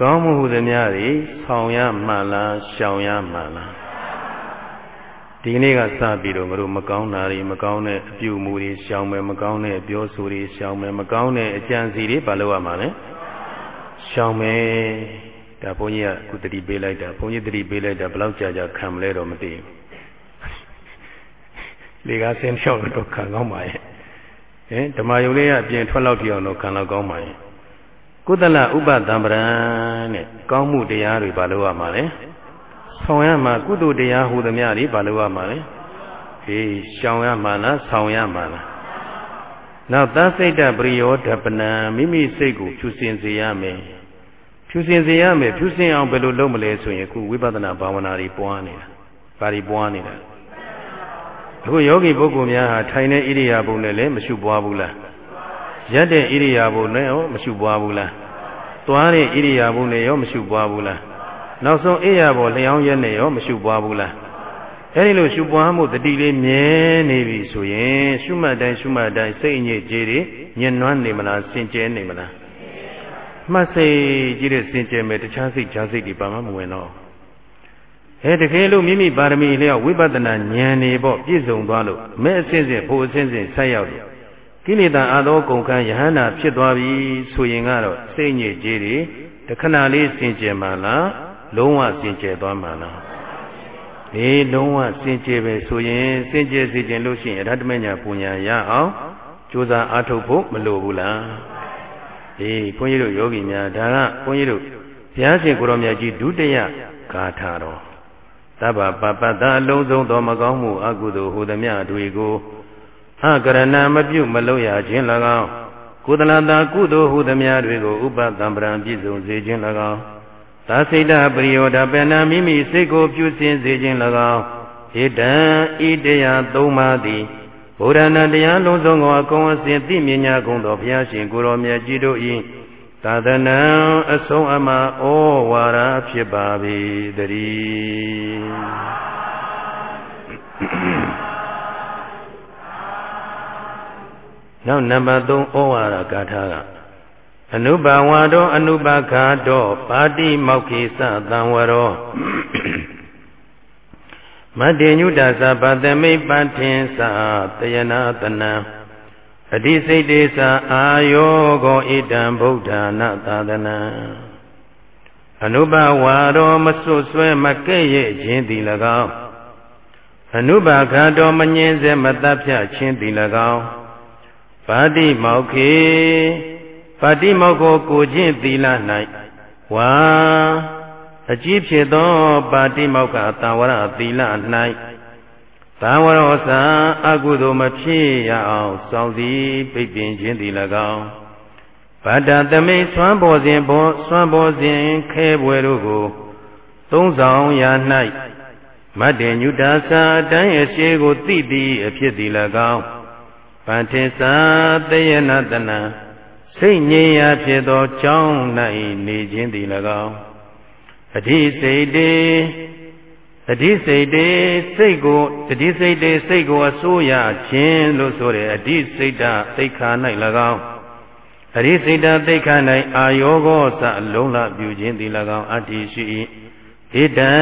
[SPEAKER 1] ကောင်းမှုဟုသမျှတွေဆောင်ရမှန်လားရှောင်ရမှန်လားဒီကနေ့ကစပြီးတော့ငါတို့မကောင်းတာတွေမကောင်းတဲ့အပြုအမူတွေရှောင်မယ်မကောင်းတဲ့အပြောဆိုတွေရှောင်မယ်မကောင်းတဲ့အကြံစီတွေဘာလို့ရမှာလဲရှောင်မယ်ဒါဘုန်းကြီးကအခုတတိပေးလိုက်တာဘုန်းကြီးတတိပေးလိုက်တာဘယ်လောက်ကြာကြာခံမလဲတော့မသိဘူးလေကားဆင်းဖြောက်တော့ခံကောင်းပါရဲ့ဟင်ဓမ္မယုံလေးကအပြင်ထွက်လောက်ပြအောင်တော့ခံလောက်ကောင်းပါရဲ့ ကုသလဥပသံပရံတဲ့ကောင်းမှုတရားတွေဘာလို့ရမှာလဲဆောင်ရမှာကုသိုလ်တရားဟူသမျှတွေဘာလို့ရမှာလဲဟေးရှောင်ရမှာလားဆောင်ရမှာလားနောက်သစိတ်တပရိယောဓပနံမိမိစိတ်ကိုဖြူစင်စေရမယ်ဖြူစင်စေရမယ်ဖြူစင်အောင်ဘယ်လိုလုပ်မလဲဆိုရင်အခုဝိပဿနာဘာဝနာတွေပွားနေတာဘာတွေပွားနေတာအခုယောဂီပုဂ္ဂိုလ်များဟာထိုင်တဲ့ဣရိယာပုနဲ့လည်းမရှုပွားဘူးလား ရက်တဲ့ဣရိယာပုနဲ့ရောမရှုပွားဘူးလားသွားတဲ့ဣရိယာပုနဲ့ရောမရှုပွားဘူးလားနောက်ဆုံးအိယာဘောလျောင်းရက်နဲ့ရောမရှုပွားဘူးလားအဲဒီလိုရှုပွားမှုတတိလေးမြဲနေပြီဆိုရင်ရှုမှတ်တိုင်းရှုမှတ်တိုင်းစိတ်အညစ်အကြေးတွေညှဉ်းနှွမ်းနေမလားစင်ကြဲနေမလားမှတ်စိတ်ကြီးတဲ့စင်ကြဲမဲ့တခြားစိတ်ခြားစိတ်တွေပါမှမဝင်တော့အဲတကယ်လို့မိမိပါရမီလျောက်ဝိပဿနာဉာဏ်နေပေါ့ပြည့်စုံသွားလို့မဲ့အစဉ်စဉ်ဖို့အစဉ်စဉ်ဆက်ရောက်တယ် ကိလေသာအသောကုန်ခံယဟန္တာဖြစ်သွားပြီဆိုရင်ကတော့စိတ်ညစ်ကြေးတွေတခဏလေးစင်ကြယ်မှလားလုံးဝစင်ကြယ်သွားမှလားအေးလုံးဝစင်ကြယ်ပဲဆိုရင်စင်ကြယ်စေခြင်းလို့ရှိရင်ရတ္တမညာပူညာရအောင်ကြိုးစားအားထုတ်ဖို့မလိုဘူးလားအေးဘုန်းကြီးတို့ယောဂီများဒါကဘုန်းကြီးတို့ဘုရားရှင်ကိုရောမြတ်ကြီးဒုတိယဂါထာတော်သဗ္ဗပပတ္တအလုံးစုံသောမကောင်းမှုအကုသိုလ်ဟူသည်များတွေကို အကရဏမပြုတ်မလို့ရခြင်း၎င်းကုသလတာကုသိုလ်ဟူသည်များတွေကိုဥပတံပရံပြည့်စုံစေခြင်း၎င်းသာစိတ်တပရိယောဓပဏမိမိစိတ်ကိုပြုစင်စေခြင်း၎င်းဣတံဣတရားသုံးပါးသည်ဗုဒ္ဓနာတရားလုံးစုံကိုအကုန်အစင်သိမြင်ညာကုန်သောဘုရားရှင်ကိုရောမြတ်ကြီးတို့၏သာသနာအဆုံးအမဩဝါဒဖြစ်ပါ၏တည်း နောက်နံပါတ်3ဩဝါဒဂါထာကအနုဘဝါတောအနုပခါတောပါတိမောက္ခိသသံဝရောမတေညုတသဗတမိပဋ္ဌင်္စာတယနာတနံအတိစိတ်တေသာအာယောကောဣတံဗုဒ္ဓနာသာသနာအနုဘဝါရောမစွတ်ဆွဲမကဲ့ရဲ့ခြင်းသည်၎င်းအနုဘခါတော်မငင်းစေမတတ်ဖြခြင်းသည်၎င်း ပါတိမောခေပါတိမောခောကိုခြင်းသီလ၌ဝါအကြည့်ဖြစ်သောပါတိမောက္ခတာဝရသီလ၌သာဝရောသာအကုသိုလ်မဖြစ်ရအောင်စောင့်စည်းပိတ်ပင်ခြင်းသည်၎င်းဗတ္တသမိတ်ဆွမ်းပေါ်စဉ်ဘောဆွမ်းပေါ်စဉ်ခဲပွဲတို့ကိုသုံးဆောင်ရာ၌မတ္တေညုတာသာအတိုင်းအရှိကိုသိသည်အဖြစ်သည်၎င်း ပန္ထေသာတယနာတနာစိတ်ငြိမ်ရာဖြစ်သောကြောင်း၌နေခြင်းသည်၎င်းအဓိစိတ်တေတတိစိတ်တေစိတ်ကိုတတိစိတ်တေစိတ်ကိုအစိုးရခြင်းလို့ဆိုတဲ့အဓိစိတ်တသိခါ၌၎င်းအဓိစိတ်တသိခါ၌အာယောဂောသအလုံးလပြုခြင်းသည်၎င်းအတ္တိရှိ၏ဣတံ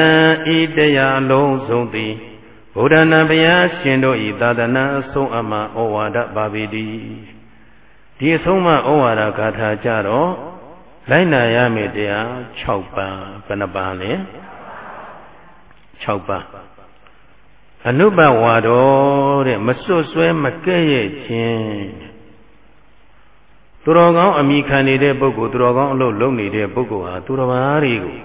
[SPEAKER 1] ဤတရားလုံးစုံသည် ဗုဒ္ဓနာဘုရားရှင်တို့ဤသာသနာအဆုံးအမှဩဝါဒပါပေတည်းဒီအဆုံးမှဩဝါဒဂါထာကြတော့လိုက်နာရမယ့်တရား6ပါးဘယ်နှပါးလဲ6ပါးအနုပဝါတော်တဲ့မစွတ်စွဲမကဲ့ရဲ့ခြင်းသူတော်ကောင်းအမိခံနေတဲ့ပုဂ္ဂိုလ်သူတော်ကောင်းအလုပ်လုပ်နေတဲ့ပုဂ္ဂိုလ်ဟာသူတော်ဘာတွေကို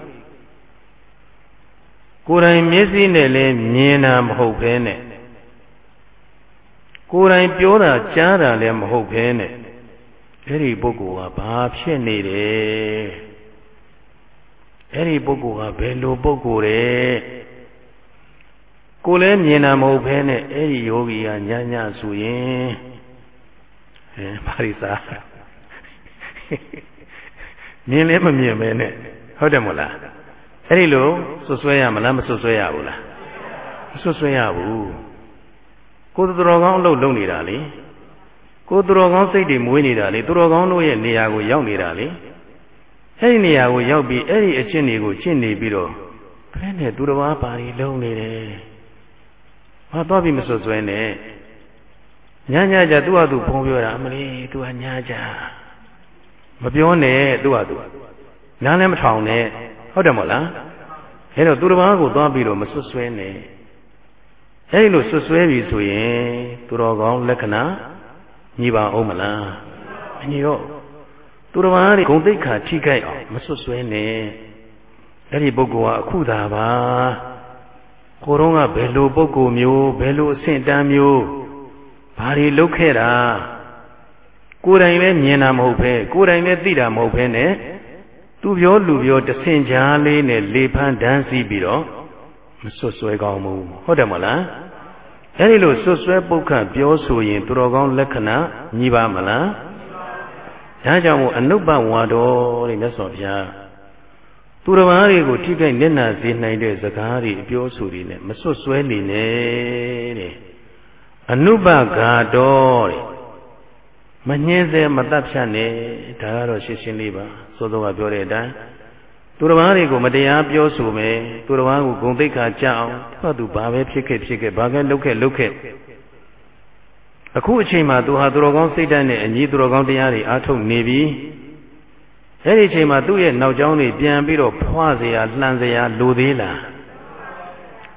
[SPEAKER 1] ကိုယ်တိုင်မျက်စိနဲ့လည်းမြင်တာမဟုတ်ဘဲနဲ့ကိုယ်တိုင်ပြောတာကြားတာလည်းမဟုတ်ဘဲနဲ့အဲ့ဒီပုဂ္ဂိုလ်ကဘာဖြစ်နေတယ်အဲ့ဒီပုဂ္ဂိုလ်ကဘယ်လိုပုဂ္ဂိုလ်လဲကိုလည်းမြင်တာမဟုတ်ဘဲနဲ့အဲ့ဒီယောဂီကညညဆိုရင်အဲပါရိသာမြင်လည်းမမြင်ပဲနဲ့ဟုတ်တယ်မို့လား အဲ့ဒီလိုဆွဆွဲရမလားမဆွဆွဲရဘူးလားမဆွဆွဲရဘူးကိုယ်တော်ကောင်းအလုပ်လုပ်နေတာလေကိုသူတော်ကောင်းစိတ်တွေမွေးနေတာလေသူတော်ကောင်းတို့ရဲ့နေရာကိုရောက်နေတာလေအဲ့ဒီနေရာကိုရောက်ပြီးအဲ့ဒီအချင်းတွေကိုရှင်းနေပြီးတော့ဘယ်နဲ့သူတော်ဘာပါရီလုံးနေတယ်မသွားပြီးမဆွဆွဲနဲ့ညညကြသူ့ဟာသူဖုံးပြောတာအမလေးသူကညကြမပြောနဲ့သူ့ဟာသူနားလည်းမထောင်နဲ့ ဟုတ်တယ်မို့လားအဲတော့သူတော်ဘာကိုသွားပြီးတော့မဆွဆွဲနဲ့အဲဒီလိုဆွဆွဲပြီဆိုရင်သူတော်ကောင်းလက္ခဏာညီပါအောင်မလားမညီတော့သူတော်ဘာတွေဂုံတိတ်ခါထိခိုက်အောင်မဆွဆွဲနဲ့အဲ့ဒီပုဂ္ဂိုလ်ကအခုသာပါကိုတော့ကဘယ်လိုပုဂ္ဂိုလ်မျိုးဘယ်လိုအဆင့်တန်းမျိုးဘာတွေလုပ်ခဲ့တာကိုယ်တိုင်လည်းမြင်တာမဟုတ်ပဲကိုယ်တိုင်လည်းသိတာမဟုတ်ပဲနဲ့ သူပြောလူပြောတဆင်ကြားလေးနဲ့လေဖန်းဒန်းစီးပြီးတော့မဆွဆွဲကောင်းဘူးဟုတ်တယ်မလားအဲဒီလိုဆွဆွဲပုတ်ခတ်ပြောဆိုရင်သူတော်ကောင်းလက္ခဏာညီပါမလားဒါကြောင့်မို့အနုပ္ပဝါတော်တဲ့မြတ်စွာဘုရားသူတော်ဘာတွေကိုထိခိုက်မျက်နှာစေနိုင်တဲ့စကားတွေအပြောဆိုတွေနဲ့မဆွဆွဲနေနဲ့တဲ့အနုပ္ပဂါတော်တဲ့မညှင်းစေမတတ်ဖြတ်နဲ့ဒါကတော့ရှင်းရှင်းလေးပါ သို့သောကပြောတဲ့အတိုင်းသူတော်ဘာတွေကိုမတရားပြောဆိုမယ်သူတော်ဘာကိုဂုံသိက္ခာကြအောင်သူ့သူဘာပဲဖြစ်ခဲ့ဖြစ်ခဲ့ဘာပဲလုပ်ခဲ့လုပ်ခဲ့အခုအချိန်မှာသူဟာသူတော်ကောင်းစိတ်ဓာတ်နဲ့အညီသူတော်ကောင်းတရားတွေအားထုတ်နေပြီအဲ့ဒီအချိန်မှာသူ့ရဲ့နောက်ကျောင်းတွေပြန်ပြီးတော့ဖွာเสียလှန်เสียလိုသေးလား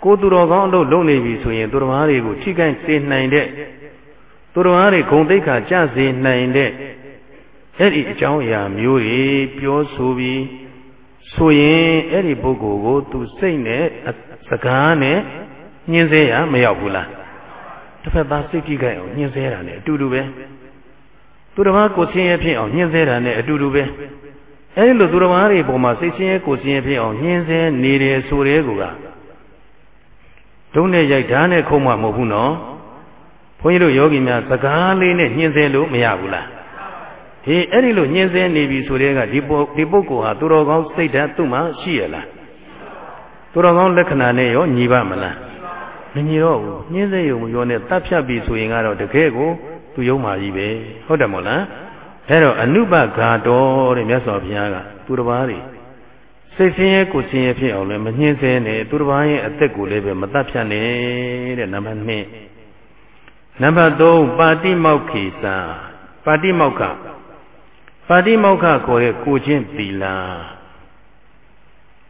[SPEAKER 1] ကိုသူတော်ကောင်းအလုပ်လုပ်နေပြီဆိုရင်သူတော်ဘာတွေကိုထိခိုက်စေနိုင်တဲ့သူတော်ဘာတွေဂုံသိက္ခာကြစေနိုင်တဲ့ အဲ့ဒီအကြောင်းအရာမျိုးတွေပြောဆိုပြီးဆိုရင်အဲ့ဒီပုဂ္ဂိုလ်ကို သူစိတ်နဲ့စကားနဲ့ညှင်းဆဲရမရောက်ဘူးလားတစ်ဖက်သားစိတ်ကြည့်ကြအောင်ညှင်းဆဲတာနဲ့အတူတူပဲသူတစ်ပါးကိုဆင်းရဲဖြစ်အောင်ညှင်းဆဲတာနဲ့အတူတူပဲအဲဒီလိုသူတစ်ပါးတွေပေါ်မှာစိတ်ဆင်းရဲကိုဆင်းရဲဖြစ်အောင်ညှင်းဆဲနေတယ်ဆိုတဲ့ကူကဒုံနဲ့ရိုက်ဓာတ်နဲ့ခုံမှမဟုတ်ဘူးနော်ဘုန်းကြီးတို့ယောဂီများစကားလေးနဲ့ညှင်းဆဲလို့မရဘူးလား ဟေးအဲ့ဒီလိုညှင်းဆဲနေပြီဆိုတဲ့ကဒီပုဒီပုဂ္ဂိုလ်ဟာသူတော်ကောင်းစိတ်ဓာတ်သူ့မှာရှိရလားသူတော်ကောင်းလက္ခဏာနဲ့ရောညီပါမလားမညီတော့ဘူးညှင်းဆဲရုံရောနဲ့တတ်ဖြတ်ပြီဆိုရင်ကတော့တကယ်ကိုသူယုံမာကြီးပဲဟုတ်တယ်မို့လားအဲ့တော့အနုပဂါတော်တဲ့မြတ်စွာဘုရားကသူတစ်ပါးတွေစိတ်ဆင်းရဲကိုဆင်းရဲဖြစ်အောင်လည်းမညှင်းဆဲနဲ့သူတစ်ပါးရဲ့အသက်ကိုလည်းပဲမတတ်ဖြတ်နဲ့တဲ့နံပါတ်2နံပါတ်3ပါတိမောက္ခိစာပါတိမောက္ခ ပါတိမောက္ခခေါ်တဲ့ကိုချင်းသီလ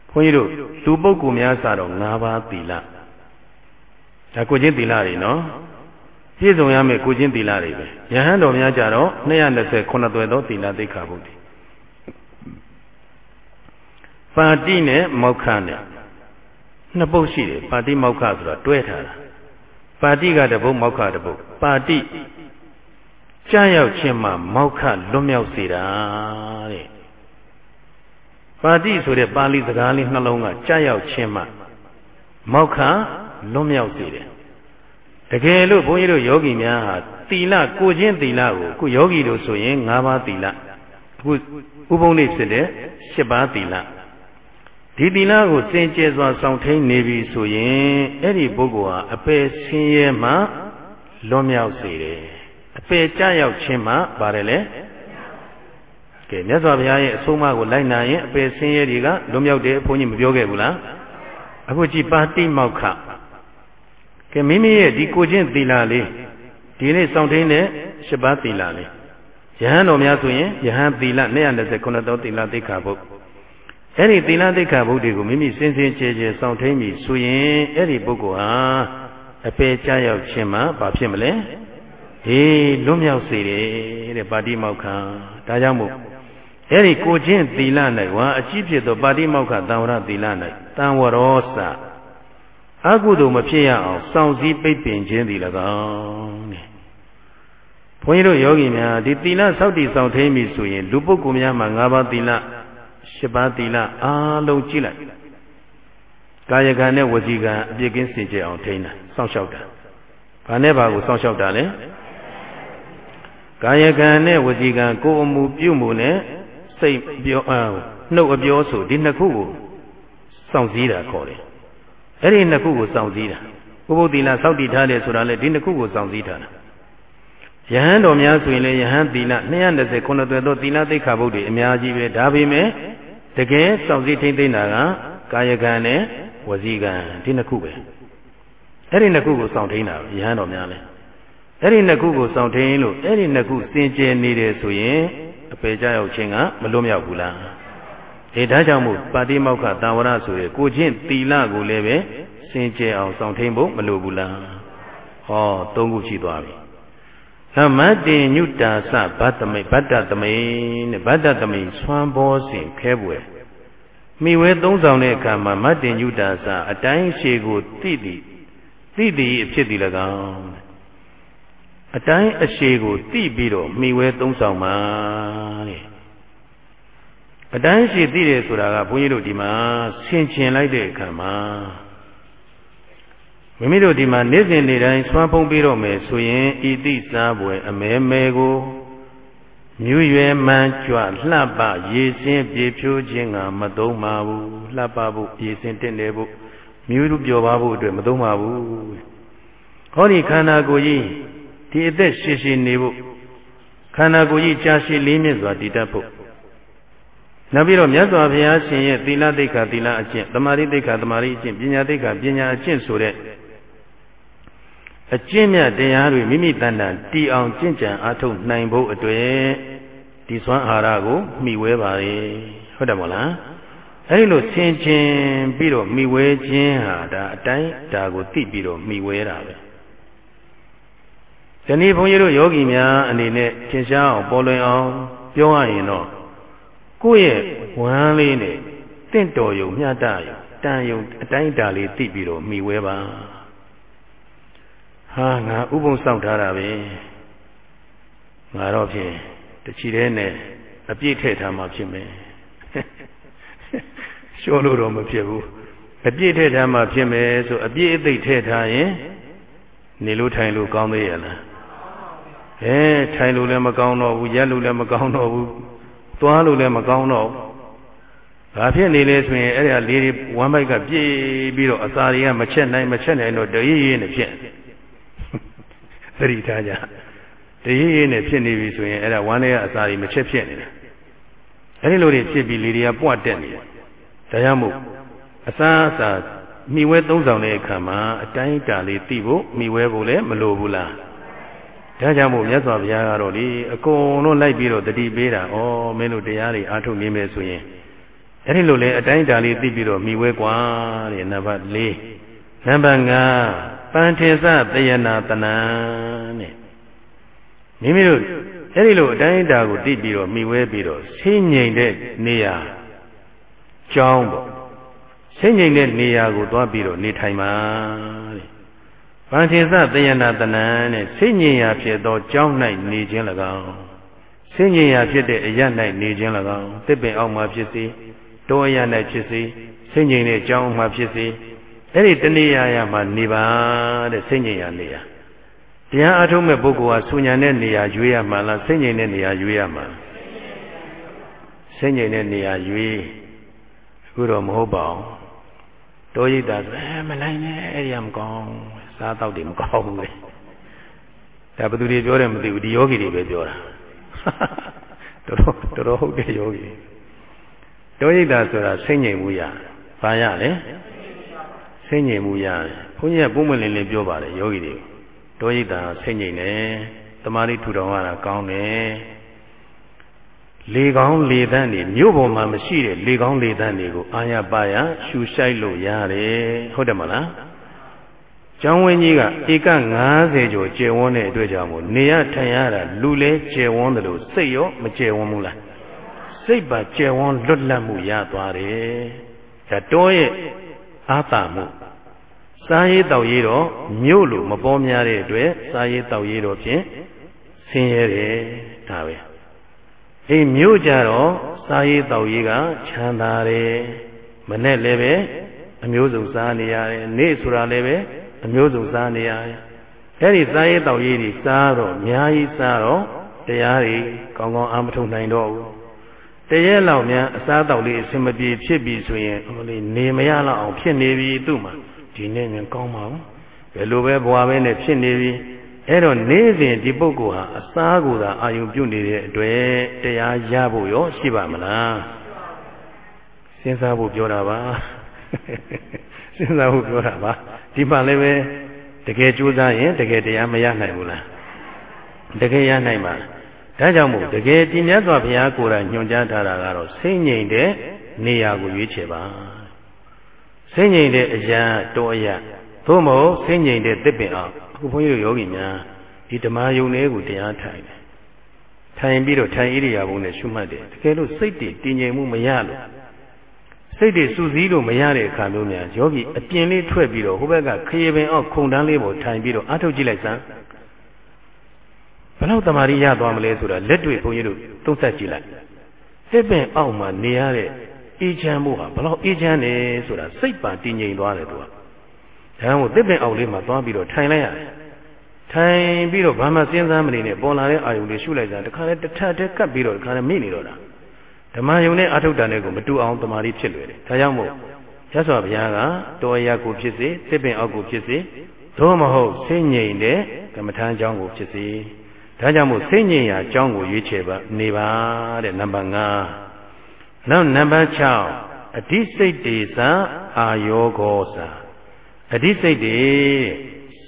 [SPEAKER 1] ခွန်ကြီးတို့လူပုဂ္ဂိုလ်များစားတော့၅ပါးသီလဒါကိုချင်းသီလတွေနော်ပြည့်စုံရမယ့်ကိုချင်းသီလတွေပဲယဟန်တော်များကြတော့220ခုနှစ်သွဲသောသီလသိက္ခာပုဒ်တွေပါတိနဲ့မောက္ခနဲ့နှစ်ပုဒ်ရှိတယ်ပါတိမောက္ခဆိုတာတွဲထားတာပါတိကတပုဒ်မောက္ခတပုဒ်ပါတိ ကြာရောက်ခြင်းမှာမောက္ခလွတ်မြောက်စေတာတဲ့ပါတိဆိုတဲ့ပါဠိစကားလေးနှလုံးကကြာရောက်ခြင်းမှာမောက္ခလွတ်မြောက်စေတယ်တကယ်လို့ဘုန်းကြီးတို့ယောဂီများဟာသီလကိုချင်းသီလကိုအခုယောဂီတို့ဆိုရင်၅ပါးသီလအခုဥပုံလေးဖြစ်တဲ့၈ပါးသီလဒီသီလကိုစင်ကြယ်စွာဆောင်ထိန်နေပြီဆိုရင်အဲ့ဒီပုဂ္ဂိုလ်ဟာအပယ်ဆင်းရဲမှလွတ်မြောက်စေတယ်အ ပယ်ကြရောက်ခြင်းမှပါတယ်လေကဲမြတ်စွာဘုရားရဲ့အဆုံးအမကိုလိုက်နာရင်အပယ်ဆင်းရဲတွေကလွတ်မြောက်တယ်ဘုန်းကြီးမပြောခဲ့ဘူးလားအခုကြည်ပါတိမောက္ခကဲမိမိရဲ့ဒီကိုချင်းသီလလေးဒီနေ့စောင့်ထိန်တဲ့ရှစ်ပါးသီလလေးယဟန်တော်များဆိုရင်ယဟန်သီလ229သောသီလသိက္ခာပုဒ်အဲ့ဒီသီလသိက္ခာပုဒ်တွေကိုမိမိစင်စင်ကြဲကြဲစောင့်ထိန်ပြီဆိုရင်အဲ့ဒီပုဂ္ဂိုလ်ဟာအပေကြရောက်ခြင်းမှာဘာဖြစ်မလဲ ဟေးလွတ်မြောက်စေတယ်တဲ့ပါတိမောက္ခဒါကြောင့်မို့အဲ့ဒီကိုချင်းသီလ၌ဝါအကြည့်ဖြစ်သောပါတိမောက္ခတံဝရသီလ၌တံဝရောစအကုသိုလ်မဖြစ်ရအောင်စောင့်စည်းပိတ်ပင်ခြင်းသည်၎င်းတဲ့ဘုန်းကြီးတို့ယောဂီများဒီသီလစောင့်တည်ဆောင်ထိန်ပြီဆိုရင်လူပုဂ္ဂိုလ်များမှာ၅ပါးသီလ၈ပါးသီလအားလုံးကြည့်လိုက်ကာယကံနဲ့ဝစီကံအပြည့်ကင်းစင်ကြယ်အောင်ထိန်းတာစောင့်ရှောက်တာဘာနဲ့ဘာကိုစောင့်ရှောက်တာလဲ ကာယကံနဲ့ဝစီကံကိုယ်အမှုပြုမှုနဲ့စိတ်ပြောနှုတ်အပြောဆိုဒီနှစ်ခုကိုစောင့်စည်းတာခေါ်တယ်အဲ့ဒီနှစ်ခုကိုစောင့်စည်းတာဘုဗုဒ္ဓီလာစောင့်တည်ထားတယ်ဆိုတာလေဒီနှစ်ခုကိုစောင့်စည်းထားတာယဟန်တော်များဆိုရင်လည်းယဟန်သီလ220ခုနှစ်သွဲသောသီလသိက္ခာပုဒ်တွေအများကြီးပဲဒါပေမဲ့တကယ်စောင့်စည်းထိမ့်သိမ့်တာကကာယကံနဲ့ဝစီကံဒီနှစ်ခုပဲအဲ့ဒီနှစ်ခုကိုစောင့်ထိန်တာယဟန်တော်များလဲ အဲ့ဒီနှစ်ခုကိုစောင့်ထိန်လို့အဲ့ဒီနှစ်ခုစင်ကြယ်နေတယ်ဆိုရင်အပေကြရောက်ခြင်းကမလွတ်မြောက်ဘူးလားအဲဒါကြောင့်မို့ပါတိမောက္ခတာဝရဆိုရယ်ကိုချင်းသီလကိုလည်းပဲစင်ကြယ်အောင်စောင့်ထိန်ဖို့မလိုဘူးလားဟောသုံးခုရှိသွားပြီသမတ္တိညုတာစဗတ္တမိဗတ္တသမိနဲ့ဗတ္တသမိဆွမ်းဘောစဉ်ခဲပွယ်မိဝဲသုံးဆောင်တဲ့အခါမှာမတ္တိညုတာစအတိုင်းရှည်ကိုတိတိတိတိအဖြစ်ဒီ၎င်း အတိုင်းအရှည်ကိုတိပြီးတော့မိဝဲသုံးဆောင်ပါတဲ့အတိုင်းရှည်သိတယ်ဆိုတာကဘုန်းကြီးတို့ဒီမှာဆင်ခြင်လိုက်တဲ့အခါမှာမိမိတို့ဒီမှာနေ့စဉ်နေ့တိုင်းဆွမ်းဖုံးပြီးတော့မယ်ဆိုရင်ဤတိစားပွဲအမဲမဲကိုမြူရွယ်မှန်ကြွလှပရေစင်းပြေဖြိုးခြင်းကမသုံးပါဘူးလှပဖို့ရေစင်းတင့်တယ်ဖို့မြူးပျော်ပါဖို့အတွက်မသုံးပါဘူးဟောဒီခန္ဓာကိုယ်ကြီး ဒီအသက်ရှိရှိနေဖို့ခန္ဓာကိုယ်ကြီးကြာရှည်လေးမြင့်စွာတည်တတ်ဖို့နောက်ပြီးတော့မြတ်စွာဘုရားရှင်ရဲ့သီလသိက္ခာသီလအကျင့်သမာဓိသိက္ခာသမာဓိအကျင့်ပညာသိက္ခာပညာအကျင့်ဆိုတဲ့အကျင့်မြတ်တရားတွေမိမိတန်တန်တည်အောင်ကျင့်ကြံအားထုတ်နိုင်ဖို့အတွက်ဒီစွမ်းအာဟာရကိုမှီဝဲပါလေဟုတ်တယ်မို့လားအဲဒီလိုဆင်ခြင်ပြီးတော့မှီဝဲခြင်းဟာဒါအတိုင်းဒါကိုသိပြီးတော့မှီဝဲတာပဲ ဒီနေ့ဘုန်းကြီးတို့ယောဂီများအနေနဲ့သင်ရှားအောင်ပေါ်လွင်အောင်ပြောရရင်တော့ကိုယ့်ရဲ့ဝမ်းလေးနဲ့တင့်တော်ယုံမျှတယုံတန်ယုံအတိုင်းအတာလေးသိပြီးတော့မိဝဲပါဟာငါဥပုံစောင့်ထားတာပဲငါတော့ဖြင့်တချီတဲ့နဲ့အပြည့်ထည့်ထားမှဖြစ်မယ်ရှောလို့တော့မဖြစ်ဘူးအပြည့်ထည့်ထားမှဖြစ်မယ်ဆိုအပြည့်အသိထည့်ထားရင်နေလို့ထိုင်လို့ကောင်းသေးရဲ့လား အဲထိုင်လို့လည်းမကောင်းတော့ဘူးရက်လို့လည်းမကောင်းတော့ဘူးသွားလို့လည်းမကောင်းတော့ဘာဖြစ်နေလဲဆိုရင်အဲ့ဒါလေးတွေဝမ်းဘိုက်ကပြေးပြီးတော့အစာတွေကမချက်နိုင်မချက်နိုင်တော့တရည်ရည်နဲ့ဖြစ်သတိထားကြတရည်ရည်နဲ့ဖြစ်နေပြီဆိုရင်အဲ့ဒါဝမ်းတွေကအစာတွေမချက်ဖြစ်နေတာအဲ့ဒီလိုတွေဖြစ်ပြီးလေတွေကပွတ်တက်နေတယ်ဒါကြောင့်မို့အစာအစာမိဝဲသုံးဆောင်တဲ့အခါမှာအတိုင်းတာလေးသိဖို့မိဝဲဖို့လည်းမလိုဘူးလား ဒါကြောင့်မို့မြတ်စွာဘုရားကတော့လေအကုန်လုံးလိုက်ပြီးတော့တတိပေးတာဩမင်းတို့တရားတွေအားထုတ်နေမယ်ဆိုရင်အဲ့ဒီလိုလေအတိုင်းတာလေးသိပြီးတော့မိဝဲกว่าတဲ့နံပါတ်၄နံပါတ်5ပန်ထေသတယနာတနံတဲ့မိမိတို့အဲ့ဒီလိုအတိုင်းတာကိုသိပြီးတော့မိဝဲပြီးတော့ဆင်းငြိမ်တဲ့နေရာကြောင်းပေါ့ဆင်းငြိမ်တဲ့နေရာကိုသွားပြီးတော့နေထိုင်ပါတဲ့။ ဗန္ထေသတယနာတနံတဲ့ဆင်းငြိမ်ရာဖြစ်သောကြောင်း၌နေခြင်း၎င်းဆင်းငြိမ်ရာဖြစ်တဲ့အရ၌နေခြင်း၎င်းတစ်ပင်အောက်မှာဖြစ်စေတောအရ၌ဖြစ်စေဆင်းငြိမ်တဲ့ကြောင်းမှာဖြစ်စေအဲ့ဒီတဏှာရမှာနေပါတဲ့ဆင်းငြိမ်ရာနေရာတရားအထုံးမဲ့ပုဂ္ဂိုလ်ဟာဆူညာတဲ့နေရာရွေးရမှာလားဆင်းငြိမ်တဲ့နေရာရွေးရမှာဆင်းငြိမ်တဲ့နေရာရွေးအခုတော့မဟုတ်ပါဘူးတောရိပ်တာဆိုအဲမလိုက်နဲ့အဲ့ဒီမကောင်း စားတော့တယ်မကောင်းဘူးလေဒါဘယ်သူတွေပြောတယ်မသိဘူးဒီယောဂီတွေပဲပြောတာတော်တော်တော်တော်ဟုတ်တယ်ယောဂီတောရိပ်တာဆိုတာစိတ်ငြိမ်မှုရဘာရလဲစိတ်ငြိမ်မှုရတယ်ဘုန်းကြီးကပုံမလင်းလင်းပြောပါတယ်ယောဂီတွေတောရိပ်တာစိတ်ငြိမ်တယ်တမာရီထူထောင်ရတာကောင်းတယ်လေကောင်းလေသန့်တွေမြို့ပေါ်မှာမရှိတဲ့လေကောင်းလေသန့်တွေကိုအာရပါရရှူဆိုင်လို့ရတယ်ဟုတ်တယ်မလား ကျောင်းဝင်းကြီးကဧက90ကျော်ကျယ်ဝန်းတဲ့အတွက်ကြောင့်မို့နေရထိုင်ရတာလူလဲကျယ်ဝန်းတယ်လို့စိတ်ရောမကျယ်ဝန်းဘူးလားစိတ်ပါကျယ်ဝန်းလွတ်လပ်မှုရသွားတယ်ဒါတောရဲ့အာသာမှုစားရေးတောက်ရေးတော့မြို့လိုမပေါ်များတဲ့အတွက်စားရေးတောက်ရေးတော့ဖြင့်ဆင်းရဲတယ်ဒါပဲအေးမြို့ကြတော့စားရေးတောက်ရေးကချမ်းသာတယ်မနဲ့လည်းပဲအမျိုးစုံစားနေရတယ်နေ့ဆိုတာလည်းပဲ အမျိုးစုံစားနေရတယ်အဲ့ဒီစားရေးတောက်ရေးတွေစားတော့အများကြီးစားတော့တရားတွေကောင်းကောင်းအားမထုတ်နိုင်တော့ဘူးတရက်လောက်များအစားတောက်လေးအဆင်မပြေဖြစ်ပြီဆိုရင်အမလေးနေမရတော့အောင်ဖြစ်နေပြီသူ့မှာဒီနေ့မြန်ကောင်းပါဘူးဘယ်လိုပဲဘွာပဲနဲ့ဖြစ်နေပြီအဲ့တော့နေ့စဉ်ဒီပုဂ္ဂိုလ်ဟာအစားကိုသာအာယုံပြုနေတဲ့အတွက်တရားရဖို့ရောရှိပါမလားစဉ်းစားဖို့ပြောတာပါစဉ်းစားဖို့ပြောတာပါ ဒီမှလည်းပဲတကယ်ကြိုးစားရင်တကယ်တရားမရနိုင်ဘူးလားတကယ်ရနိုင်ပါဒါကြောင့်မို့တကယ်ပြင်းမြတ်စွာဘုရားကိုယ်တိုင်ညွှန်ကြားထားတာကတော့စိတ်ငြိမ်တဲ့နေရာကိုရွေးချယ်ပါစိတ်ငြိမ်တဲ့အရာတောအရာသို့မဟုတ်စိတ်ငြိမ်တဲ့သစ်ပင်အောင်အခုဘုန်းကြီးတို့ယောဂီများဒီဓမ္မယုံလေးကိုတရားထိုင်တယ်ထိုင်ပြီးတော့ထိုင်ဣရိယာပုနဲ့ရှုမှတ်တယ်တကယ်လို့စိတ်တည်တည်ငြိမ်မှုမရလို့ စိတ်တွေစူးစီးလို့မရတဲ့အခါမျိုးများယောဂီအပြင်လေးထွက်ပြီးတော့ဟိုဘက်ကခရေပင်အောက်ခုံတန်းလေးပေါ်ထိုင်ပြီးတော့အထုတ်ကြည့်လိုက်စမ်းဘယ်လောက်တမာရီရသွားမလဲဆိုတာလက်တွေ့ဘုန်းကြီးတို့သုံးသပ်ကြည့်လိုက်တစ်ပင်အောက်မှာနေရတဲ့အေးချမ်းမှုဟာဘယ်လောက်အေးချမ်းနေဆိုတာစိတ်ပါတည်ငြိမ်သွားတယ်သူကဒါမှမဟုတ်တစ်ပင်အောက်လေးမှာသွားပြီးတော့ထိုင်လိုက်ရတယ်ထိုင်ပြီးတော့ဘာမှစဉ်းစားမနေနဲ့ပေါ်လာတဲ့အာယုံလေးရှုလိုက်ကြတခါလဲတစ်ထပ်တည်းကပ်ပြီးတော့တခါလဲမိနေတော့တာ ဓမ္မယုံနဲ့အထုတ်တန်တွေကိုမတူအောင်တမာရီဖြစ်လွယ်တယ်ဒါကြောင့်မို့ရသော်ဘုရားကတော်ရကိုဖြစ်စေတစ်ပင်အောက်ကိုဖြစ်စေသို့မဟုတ်ဆင်းငြိမ်တဲ့ကမ္မထမ်းကြောင်းကိုဖြစ်စေဒါကြောင့်မို့ဆင်းငြိမ်ရာကြောင်းကိုရွေးချယ်ပါနေပါတဲ့နံပါတ်5နောက်နံပါတ်6အဓိစိတ်တေသအာယောဂောသာအဓိစိတ်တေ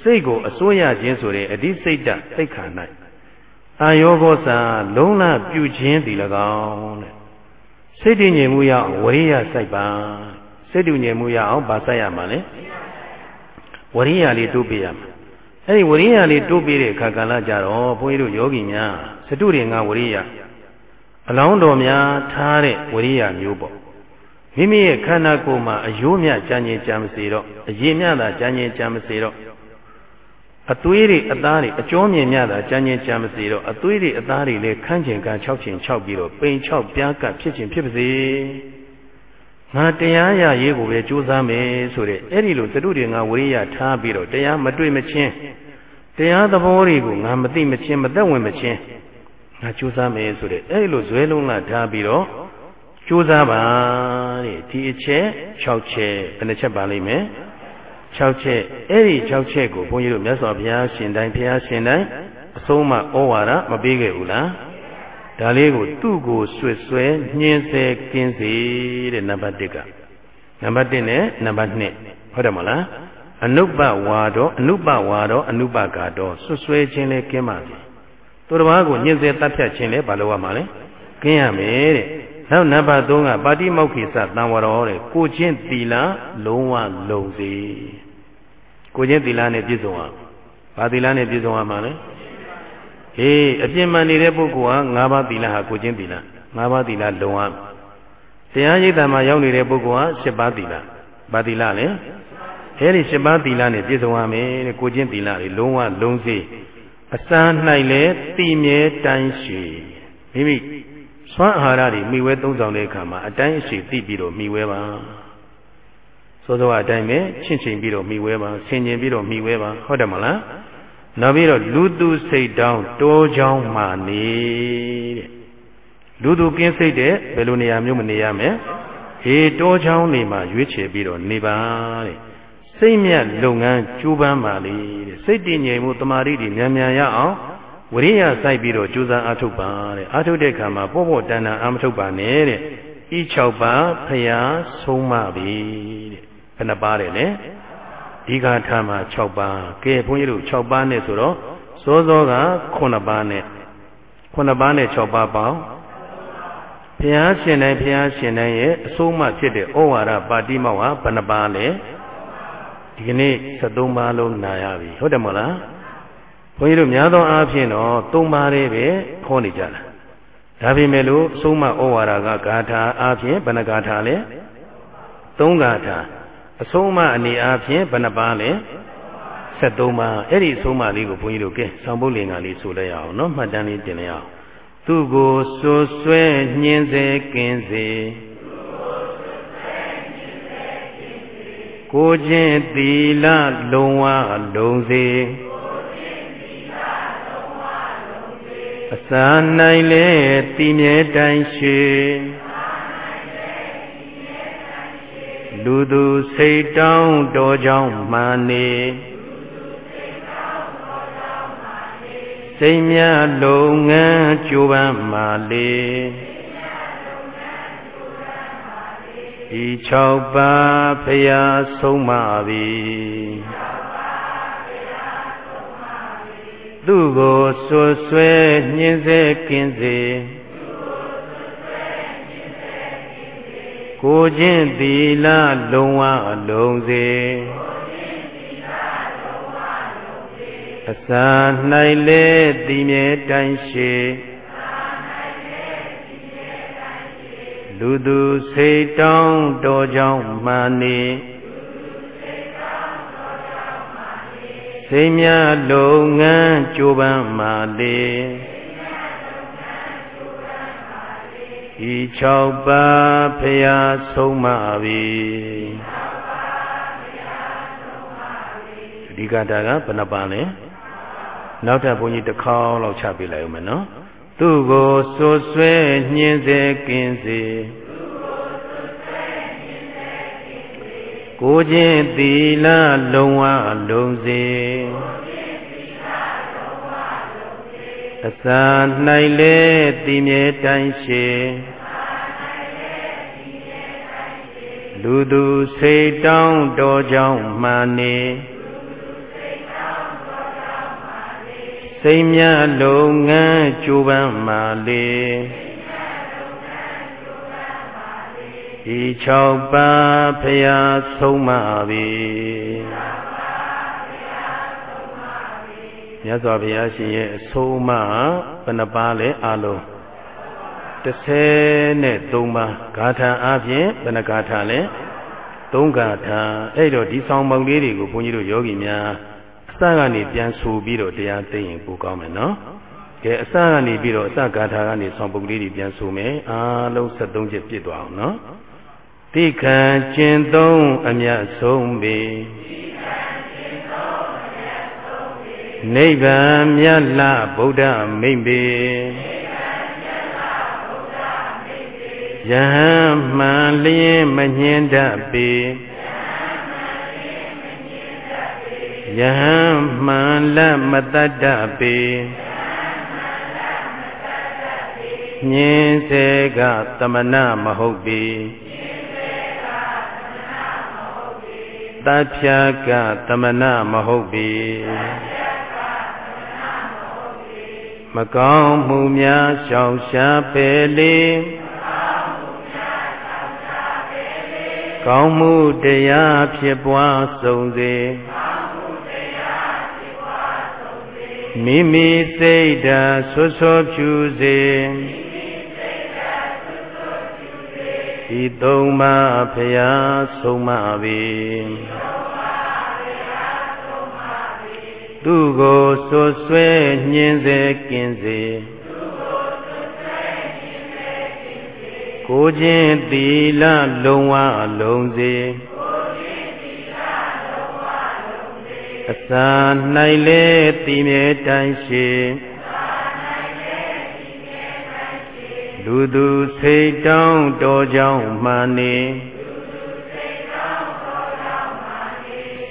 [SPEAKER 1] စိတ်ကိုအစိုးရခြင်းဆိုတဲ့အဓိစိတ်တသိက္ခာ၌အာယောဂောသာလုံးလပြုခြင်းဒီ၎င်းတဲ့ စိတ်တည်ငြိမ်မှုရအောင်ဝရိယစိုက်ပါစိတ်တည်ငြိမ်မှုရအောင်ဗာစိုက်ရမှာလေဝရိယလေးတိုးပေးရမှာအဲ့ဒီဝရိယလေးတိုးပေးတဲ့အခါကာလကြတော့ဘုန်းကြီးတို့ယောဂီများစတုတွေငါဝရိယအလောင်းတော်များထားတဲ့ဝရိယမျိုးပေါ့မိမိရဲ့ခန္ဓာကိုယ်မှာအယိုးမြကြံ့ကျင်ကြံမစေတော့အရင်မြတာကြံ့ကျင်ကြံမစေတော့ အသွေးတွေအသားတွေအကျောမြင်မြတာကြံ့ကျင်ကြံမစေတော့အသွေးတွေအသားတွေလည်းခန်းကျင်က6ချင်6ပြီးတော့ပိန်6ပြားကဖြစ်ခြင်းဖြစ်ပါစေငါတရားရရေးကိုပဲကြိုးစားမယ်ဆိုတဲ့အဲ့ဒီလိုသတုတွေငါဝိရိယထားပြီးတော့တရားမတွေ့မချင်းတရားသဘောတွေကိုငါမသိမချင်းမသက်ဝင်မချင်းငါကြိုးစားမယ်ဆိုတဲ့အဲ့လိုဇွဲလုံးလာထားပြီးတော့ကြိုးစားပါတဲ့ဒီအချက်6ချက်ဘယ်နှချက်ပါလိမ့်မယ် 6ချက်အဲ့ဒီ6ချက်ကိုဘုန်းကြီးတို့မြတ်စွာဘုရားရှင်တိုင်းဘုရားရှင်တိုင်းအဆုံးမဩဝါဒမပေးခဲ့ဘူးလားဒါလေးကိုသူ့ကိုဆွတ်ဆွဲညှင်းဆဲကင်းစေတဲ့နံပါတ်1ကနံပါတ်1နဲ့နံပါတ်2ဟုတ်တယ်မလားအနုပဝါဒောအနုပဝါဒောအနုပကာဒောဆွတ်ဆွဲခြင်းလဲကင်းပါစေသူတစ်ပါးကိုညှင်းဆဲတတ်ဖြတ်ခြင်းလဲဘာလို့ရမှာလဲကင်းရမယ်တဲ့နောက်နံပါတ်3ကပါတိမောက္ခိစသံဝရောတဲ့ကိုချင်းသီလလုံးဝလုံစေ ကိုချင်းသီလနဲ့ပြည့်စုံအောင်ဘာသီလနဲ့ပြည့်စုံရမှာလဲဟေးအပြစ်မှန်နေတဲ့ပုဂ္ဂိုလ်ဟာ၅ပါးသီလဟာကိုချင်းသီလ၅ပါးသီလလုံအောင်တရားရိပ်တာမှာရောက်နေတဲ့ပုဂ္ဂိုလ်ဟာ၈ပါးသီလဘာသီလလဲအဲဒီ၈ပါးသီလနဲ့ပြည့်စုံရမယ်တဲ့ကိုချင်းသီလတွေလုံးဝလုံစေအစမ်း၌လည်းတည်မြဲတိုင်းရှိမိမိစွမ်းအာဟာရတွေမိဝဲသုံးဆောင်တဲ့အခါမှာအတိုင်းအရှိသိပြီးတော့မိဝဲပါ သောသောအတိုင်းပဲချင့်ချိန်ပြီးတော့မိဝဲပါဆင်ញင်ပြီးတော့မိဝဲပါဟုတ်တယ်မလားနောက်ပြီးတော့လူသူစိတ်တောင်းတိုးချောင်းမှနေတဲ့လူသူကင်းစိတ်တဲ့ဘယ်လိုနေရာမျိုးမနေရမယ်ဟေတိုးချောင်းနေမှာရွေးချယ်ပြီးတော့နေပါတဲ့စိတ်မြတ်လုပ်ငန်းကြိုးပမ်းပါလေတဲ့စိတ်တည်ငြိမ်မှုတမာတိတွေမြန်မြန်ရအောင်ဝရိယစိုက်ပြီးတော့ကြိုးစားအားထုတ်ပါတဲ့အားထုတ်တဲ့အခါမှာပေါ့ပေါ့တန်တန်အားမထုတ်ပါနဲ့တဲ့ဤ6ပါးဖျားဆုံးမပြီတဲ့ ဘယ်နှပါးတယ်လဲဒီကထာမှာ6ပါးကဲဘုန်းကြီးတို့6ပါးနဲ့ဆိုတော့စောစောက9ပါးနဲ့9ပါးနဲ့6ပါးပေါင်းဘုရားရှင်တိုင်းဘုရားရှင်တိုင်းရဲ့အဆုံးအမဖြစ်တဲ့ဩဝါဒပါတိမောက်ဟာဘယ်နှပါးလဲဒီကနေ့73ပါးလုံးနာရပြီဟုတ်တယ်မဟုတ်လားဘုန်းကြီးတို့များသောအားဖြင့်တော့သုံးပါးလေးပဲခေါ်နေကြတာဒါပေမဲ့လို့အဆုံးမဩဝါဒကဂါထာအားဖြင့်ဘယ်နှဂါထာလဲသုံးဂါထာ အဆုံးမအနေအားဖြင့်ဘယ်နှပါးလဲ73ပါးအဲ့ဒီအဆုံးမလေးကိုဘုန်းကြီးတို့ကဲဆောင်ပုတ်လင်္ကာလေးဆိုလိုက်ရအောင်နော်မှတ်တမ်းလေးတင်လိုက်အောင်သူကိုစိုးဆွဲညှင်းစေကင်းစေကိုချင်းသီလလုံးဝလုံးစေအစာနိုင်လေတည်မြဲတိုင်းရှိ လူသူစိတ်တောင်းတော်ကြောင့်မှန်နေစိတ်မြလုံငန်းကြိုးပမ်းမှလေဒီ၆ပါးဖရာဆုံးမပြီသူကိုဆွဆွဲညှင်းစေကင်းစေ ကိုချင်းသီလလုံးဝလုံးစေအစာ၌လေတည်မြဲတိုင်းရှိလူသူစိတ်တောင်းတော်ကြောင့်မှန်နေစိတ်မြလုပ်ငန်းကြိုးပမ်းမှလေ ဤ၆ပါးဖရာဆုံးမပြီဒီကတာကဘယ်နှပါလဲနောက်ထပ်ဘုန်းကြီးတစ်ခေါက်လောက်ချပေးလိုက်ဦးမယ်နော်သူကိုစိုးဆွဲညှင်းစေကင်းစေကိုချင်းသီလလုံးဝလုံးစေ အစာ၌လေတည်မြဲတိုင်းရှိလူသူစိတ်တောင်းတော်ကြောင့်မှန်နေစိတ်မြလုံငန်းကြိုးပမ်းမှလေဒီ၆ပါးဖရာဆုံးမပြီ မြတ်စွာဘုရားရှင်ရဲ့အဆုံးအမဘယ်နှပါလဲအလုံး33ပါးဂါထာအပြင်ဘယ်နှဂါထာလဲ3ဂါထာအဲ့တော့ဒီဆောင်ပုံလေးတွေကိုဘုန်းကြီးတို့ယောဂီများအစကနေပြန်ဆိုပြီးတော့တရားသိရင်ပိုကောင်းမယ်နော်ကဲအစကနေပြီးတော့အစဂါထာကနေဆောင်ပုံလေးတွေပြန်ဆိုမယ်အားလုံး73ချက်ပြည့်သွားအောင်နော်တိခံကျင့်သုံးအမြတ်ဆုံးပေ နိဗ္ဗာန်မြတ်လဗုဒ္ဓမိမ့်ပေယဟန်မှန်လျင်မညင်တတ်ပေယဟန်မှန်လက်မတတ်တတ်ပေညင်းစေကသမဏမဟုတ်ပေတဖြာကသမဏမဟုတ်ပေ မကောင်းမှုများရှောင်ရှားပေလေကောင်းမှုတရားဖြစ်ပွားဆုံးစေမိမိစိတ်ဓာဆွဆွဖြူစေဤသုံးပါးဖျားဆုံးမပေ သူကိုဆွဆွဲညင်းစေကင်းစေကိုချင်းသီလလုံးဝလုံးစေအစာ၌လေတည်မြဲတိုင်းရှိလူသူစိတ်တောင်းတော်ကြောင်းမှန်နေ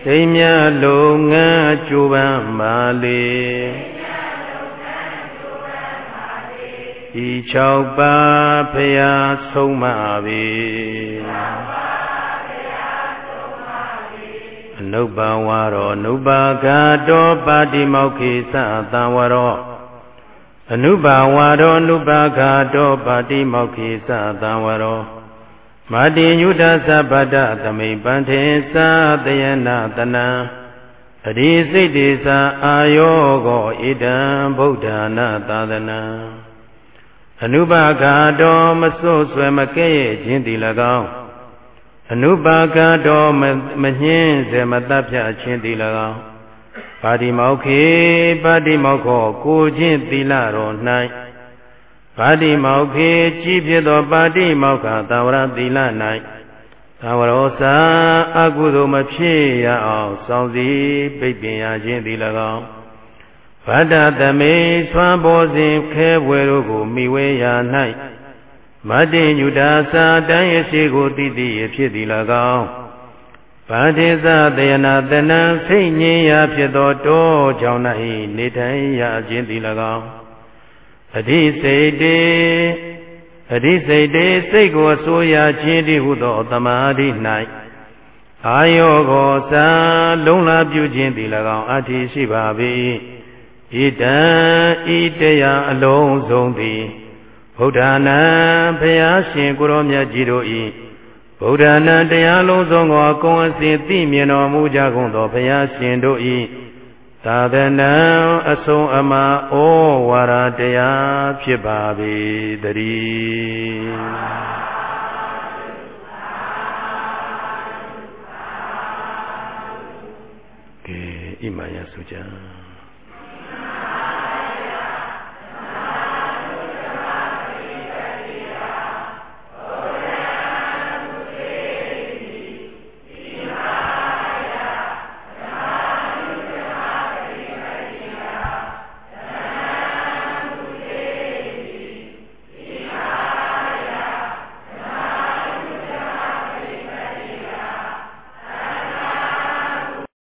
[SPEAKER 1] စိတ်မြလုံငန်းကြိုးပမ်းပါလေဤ၆ပါးဖရာဆုံးမပေအနုပ္ပဝါရောအနုပ္ပါဂတောပါတိမောခိသသံဝရောအနုပ္ပဝါရောအနုပ္ပါဂတောပါတိမောခိသသံဝရော မာတိညုတသဗ္ဗတသမိပန္ထေသာတယနာတနံအရိစိတ်တေသာအာယောကောဣဒံဗုဒ္ဓနာသာသနာအနုပါကတော်မစွတ်ဆွဲမကဲ့ရဲ့ခြင်းတည်၎င်းအနုပါကတော်မညင်းစေမတတ်ဖြတ်ခြင်းတည်၎င်းပါတိမောက္ခေပါတိမောက္ခောကိုခြင်းသီလတော်၌ ပါတိမောက္ခေကြီးဖြစ်သောပါတိမောက္ခသာဝရသီလ၌သာဝရောစာအကုသိုလ်မဖြစ်ရအောင်စောင့်စည်းပိတ်ပင်ရခြင်းသည်၎င်းဗဒ္ဒသမေသွမ်းပေါ်စဉ်ခဲဘွယ်တို့ကိုမိဝဲရာ၌မတ္တိညုတာစာတန်ရရှိကိုတည်တည်ဖြစ်သည်၎င်းဗာတိသတယနာတဏံစိတ်ငြိမ်းရာဖြစ်သောတောကြောင့်၌နေထိုင်ရခြင်းသည်၎င်း အဓိစိတ်တေအဓိစိတ်တေစိတ်ကိုအစိုးရခြင်းတည်းဟုသောသမာဓိ၌အာယောကိုသာလုံလာပြုခြင်းသည်၎င်းအဋ္ဌိရှိပါ၏ဣတံဤတရားအလုံးစုံသည်ဗုဒ္ဓနာဘုရားရှင်ကိုရောမြတ်ကြီးတို့၏ဗုဒ္ဓနာတရားလုံးစုံကိုအကုန်အစင်သိမြင်တော်မူကြကုန်သောဘုရားရှင်တို့၏ သာသနာအဆုံးအမဩဝါဒတရားဖြစ်ပါပေတည်း